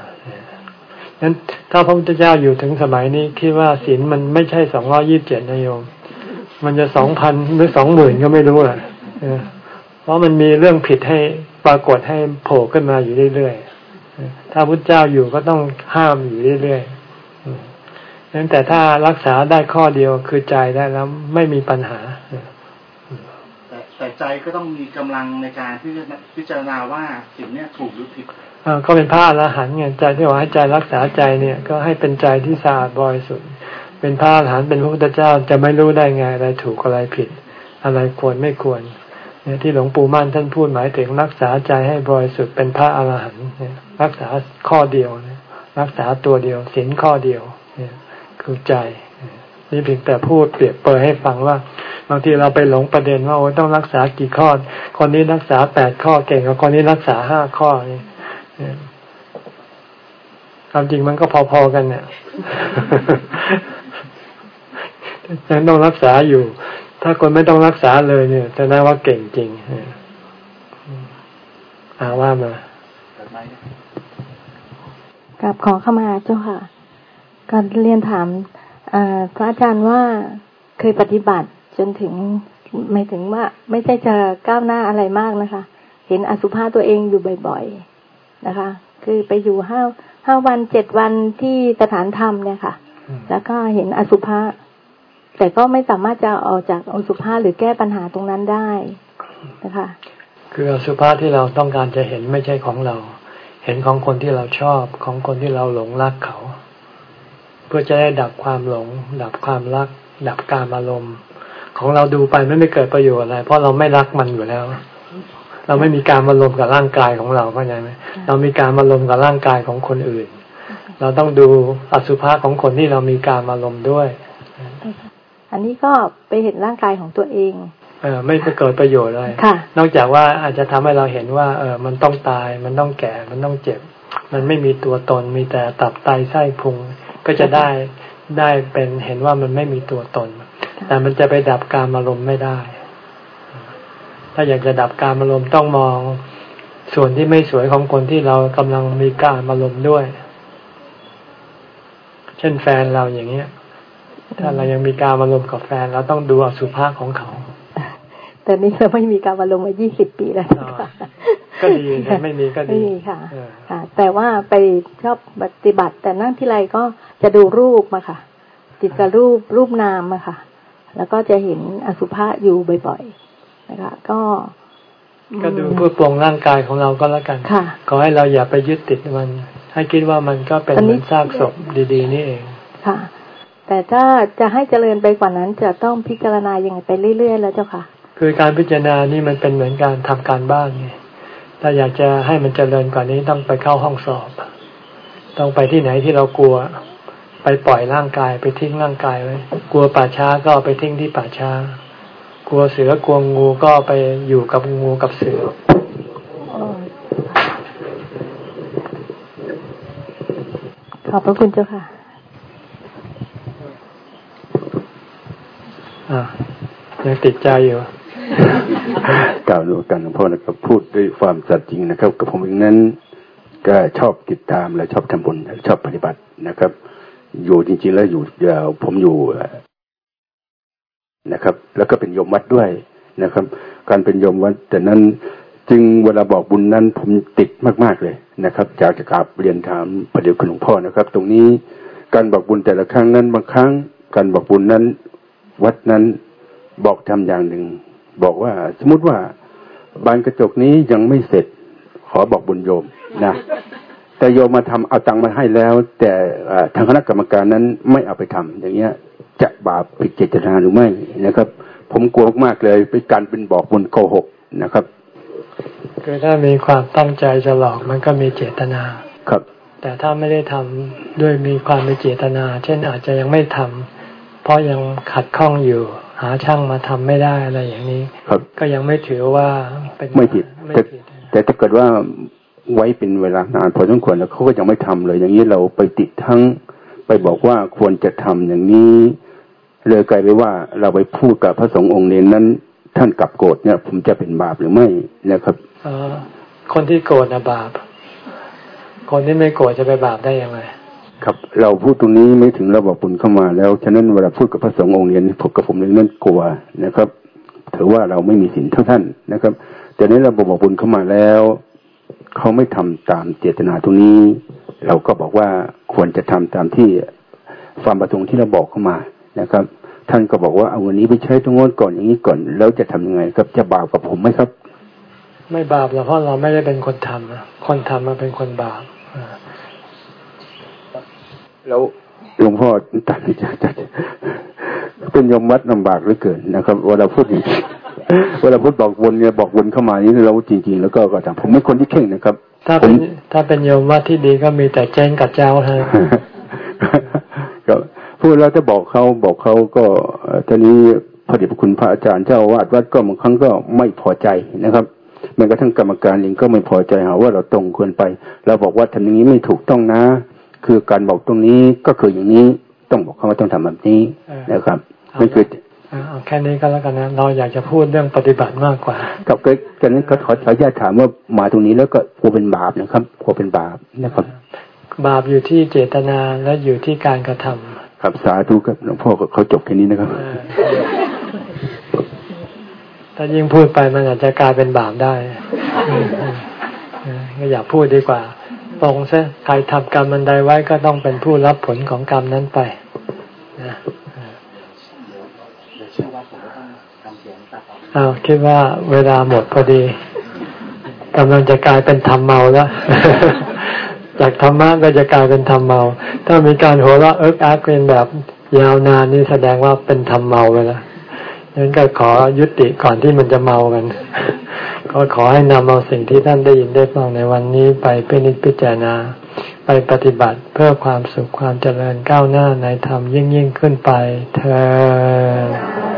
นั้นถ้าพระพุทธเจ้าอยู่ถึงสมัยนี้คิดว่าศีลมันไม่ใช่สองร้อยี่บเจ็ดนโยม มันจะสองพันหรือสองหมื่นก็ไม่รู้แหละเพราะมันมีเรื่องผิดให้ปรากฏให้โผล่ขึ้นมาอยู่เรื่อยๆ ถ้าพุทธเจ้าอยู่ก็ต้องห้ามอยู่เรื่อยๆนั้นแต่ถ้ารักษาได้ข้อเดียวคือใจได้แล้วไม่มีปัญหา ใจก็ต้องมีกำลังในการที่จะพิจารณาว่าสิ่งนี้ถูกหรือผิดก็เป็นพระอรหันต์ไงใจที่ว่าให้ใจรักษาใจเนี่ยก็ให้เป็นใจที่สะอาดบริสุทธิ์เป็นพระอรหันต์เป็นพระพุทธเจ้าจะไม่รู้ได้ไงอะไรถูกอะไรผิด อะไรควรไม่ควรเนี่ยที่หลวงปู่มั่นท่านพูดหมายถึงรักษาใจให้บริสุทธิ์เป็นพระอรหันต์รักษาข้อเดียวรักษาตัวเดียวศีลข้อเดียวเนี่ยคือใจ นี่เพียงแต่พูดเปรียบเปรยให้ฟังว่า บางทีเราไปหลงประเด็นว่าโอ้ต้องรักษากี่ข้อ คนนี้รักษาแปดข้อเก่งกว่าคนนี้รักษาห้าข้อนี่ความจริงมันก็พอๆกันเนี่ยยังต้องรักษาอยู่ ถ้าคนไม่ต้องรักษาเลยเนี่ยจะน่าว่าเก่งจริงอาว่ามา กับขอเข้ามาเจ้าค่ะ การเรียนถาม พระอาจารย์ว่าเคยปฏิบัติจนถึงไม่ถึงว่าไม่ใช่จะก้าวหน้าอะไรมากนะคะ เห็นอสุภะตัวเองอยู่บ่อยๆนะคะ คือไปอยู่ห้าห้าวันเจ็ดวันที่สถานธรรมเนี่ยค่ะ แล้วก็เห็นอสุภะแต่ก็ไม่สามารถจะออกจากอสุภะหรือแก้ปัญหาตรงนั้นได้นะคะ คืออสุภะที่เราต้องการจะเห็นไม่ใช่ของเรา เห็นของคนที่เราชอบของคนที่เราหลงรักเขา พื่อจะได้ดับความหลง ดับความรัก ดับการอารมณ์ ของเราดูไปไม่ไม่เกิดประโยชน์อะไร เพราะเราไม่รักมันอยู่แล้ว เราไม่มีการอารมณ์กับร่างกายของเราเข้าใจไหมเรามีการอารมณ์กับร่างกายของคนอื่น เราต้องดูอสุภะของคนที่เรามีการอารมณ์ด้วย อันนี้ก็ไปเห็นร่างกายของตัวเองเออไม่เกิดประโยชน์เลยนอกจากว่าอาจจะทำให้เราเห็นว่า เออมันต้องตาย มันต้องแก่ มันต้องเจ็บ มันไม่มีตัวตน มีแต่ตับไตไส้พุง ก็จะได้ได้เป็นเห็นว่ามันไม่มีตัวตน แต่มันจะไปดับการอารมณ์ไม่ได้ ถ้าอยากจะดับการอารมณ์ต้องมองส่วนที่ไม่สวยของคนที่เรากำลังมีการอารมณ์ด้วย เช่นแฟนเราอย่างเงี้ย ถ้าเรายังมีการอารมณ์กับแฟนเราต้องดูอสุภะของเขา แต่นี้เราไม่มีการอารมณ์มายี่สิบปีแล้วก็ดีไม่มีก็ดีไม่มีค่ะค่ะ แต่ว่าไปชอบปฏิบัติ แต่นั่งที่ไรก็ จะดูรูปมาค่ะจิตกับรูปรูปนามมาค่ะ แล้วก็จะเห็นอสุภะอยู่บ่อยๆนะคะ ก็ก็ดูเพื่อปรงร่างกายของเราก็แล้วกันค่ะขอให้เราอย่าไปยึดติดมัน ให้คิดว่ามันก็เป็นเหมือนซากศพดี ๆ นี่เองค่ะ แต่ถ้าจะให้เจริญไปกว่านั้นจะต้องพิจารณายังไงไปเรื่อยๆแล้วเจ้าค่ะ คือการพิจารณานี่มันเป็นเหมือนการทำการบ้านไงถ้าอยากจะให้มันเจริญกว่านี้ต้องไปเข้าห้องสอบ ต้องไปที่ไหนที่เรากลัว ไปปล่อยร่างกายไปทิ้งร่างกายไว้ กลัวป่าช้าก็ไปทิ้งที่ป่าช้า กลัวเสือกลัวงูก็ไปอยู่กับงูกับเสือขอบพระคุณเจ้าค่ะอ่ายังติดใจอยู่กล่าวดูกันหลวงพ่อนะครับพูดด้วยความสัตย์จริงนะครับ กับผมเองนั้น ก็ชอบติดตามและชอบทำบุญชอบปฏิบัตินะครับ อยู่จริงๆแล้วอยู่ผมอยู่นะครับ แล้วก็เป็นโยมวัดด้วยนะครับ การเป็นโยมวัดแต่นั้นจึงเวลาบอกบุญนั้นผมติดมากๆเลยนะครับจากจะกราบเรียนถามประเดี๋ยวคุณหลวงพ่อนะครับ ตรงนี้การบอกบุญแต่ละครั้งนั้นบางครั้ง การบอกบุญนั้น วัดนั้นบอกทำอย่างหนึ่ง บอกว่า สมมติว่าบานกระจกนี้ยังไม่เสร็จ ขอบอกบุญโยมนะ แต่โยมมาทำเอาตังค์มาให้แล้ว แต่ทางคณะกรรมการนั้นไม่เอาไปทำอย่างเงี้ย จะบาปผิดเจตนาหรือไม่นะครับ ผมกลัวมากเลยเป็นการเป็นบอกบุญโกหกนะครับคือถ้ามีความตั้งใจจะหลอกมันก็มีเจตนา ครับ แต่ถ้าไม่ได้ทำด้วยมีความมีเจตนา เช่นอาจจะยังไม่ทำเพราะยังขัดข้องอยู่ หาช่างมาทำไม่ได้อะไรอย่างนี้ ครับ ก็ยังไม่ถือว่าเป็นไม่ผิดแต่แต่ถ้าเกิดว่า ไว้เป็นเวลานานพอสมควรแล้วเขาก็ยังไม่ทำเลย อย่างนี้เราไปติดทั้งไปบอกว่าควรจะทำอย่างนี้ เลยกลายไปว่าเราไปพูดกับพระสงฆ์องค์เนนั้น ท่านกลับโกรธเนี่ย ผมจะเป็นบาปหรือไม่นะครับอคนที่โกรธนะบาป คนที่ไม่โกรธจะไปบาปได้ยังไงครับเราพูดตรงนี้ไม่ถึงเราบอกบุญเข้ามาแล้วฉะนั้นเวลาพูดกับพระสงฆ์องค์เรียนพวกกับผมเองนั้นกลัวนะครับถือว่าเราไม่มีสินเท่าท่านนะครับแต่นี้เราบอกบุญเข้ามาแล้ว เขาไม่ทำตามเจตนาตรงนี้ เราก็บอกว่าควรจะทำตามที่ความประสงค์ที่เราบอกเข้ามานะครับ ท่านก็บอกว่าเอาวันนี้ไปใช้ตรงโน้นก่อนอย่างนี้ก่อน แล้วจะทำยังไงครับจะบาปกับผมไหมครับ ไม่บาปหรอกเพราะเราไม่ได้เป็นคนทำคนทำมาเป็นคนบาปแล้วหลวงพ่อตัดจะจะเป็นยมวัดลำบากเหลือเกินนะครับเวลาพูด เวลาพูดบอกวนเนี่ยบอกวนเข้ามานี้เราจริงๆแล้วก็ก็แต่ผมไม่คนที่เข่งนะครับ ถ้าเป็นถ้าเป็นโยมวัดที่ดีก็มีแต่แจ้งกับเจ้าฮะก็พูดแล้วจะบอกเขาบอกเขาก็ตอนนี้พอดีพระคุณพระอาจารย์เจ้าวาดวัดก็บางครั้งก็ไม่พอใจนะครับแม้กระทั่งกรรมการเองก็ไม่พอใจหาว่าเราตรงควรไปเราบอกว่าทำอย่างนี้ไม่ถูกต้องนะ คือการบอกตรงนี้ก็คืออย่างนี้ต้องบอกเขาว่าต้องทำแบบนี้นะครับไม่คือ เอาแค่นี้ก็แล้วกันนะเราอยากจะพูดเรื่องปฏิบัติมากกว่า กับกันนั้นก็ขอขออนุญาตถามว่ามาตรงนี้แล้วก็กลัวเป็นบาปนะครับกลัวเป็นบาปนะครับ บาปอยู่ที่เจตนาและอยู่ที่การกระทำครับสาธุครับหลวงพ่อเขาจบแค่นี้นะครับถ้ายิ่งพูดไปมันอาจจะกลายเป็นบาปได้ก็อย่าพูดดีกว่าตรงซะใครทำกรรมมันใดไว้ก็ต้องเป็นผู้รับผลของกรรมนั้นไปนะ อ้าวคิดว่าเวลาหมดพอดีกำลังจะกลายเป็นธรรมเมาแล้วจากธรรมะก็จะกลายเป็นธรรมเมา ถ้ามีการหัวเราะเอิกอาร์เป็นแบบยาวนานนี่แสดงว่าเป็นธรรมเมาไปแล้วงั้นก็ขอยุติก่อนที่มันจะเมากัน ก็ขอให้นำเอาสิ่งที่ท่านได้ยินได้ฟังในวันนี้ไปเป็นนิจพิจารณา ไปปฏิบัติเพื่อความสุขความเจริญก้าวหน้าในธรรมยิ่งยิ่งขึ้นไปเธอ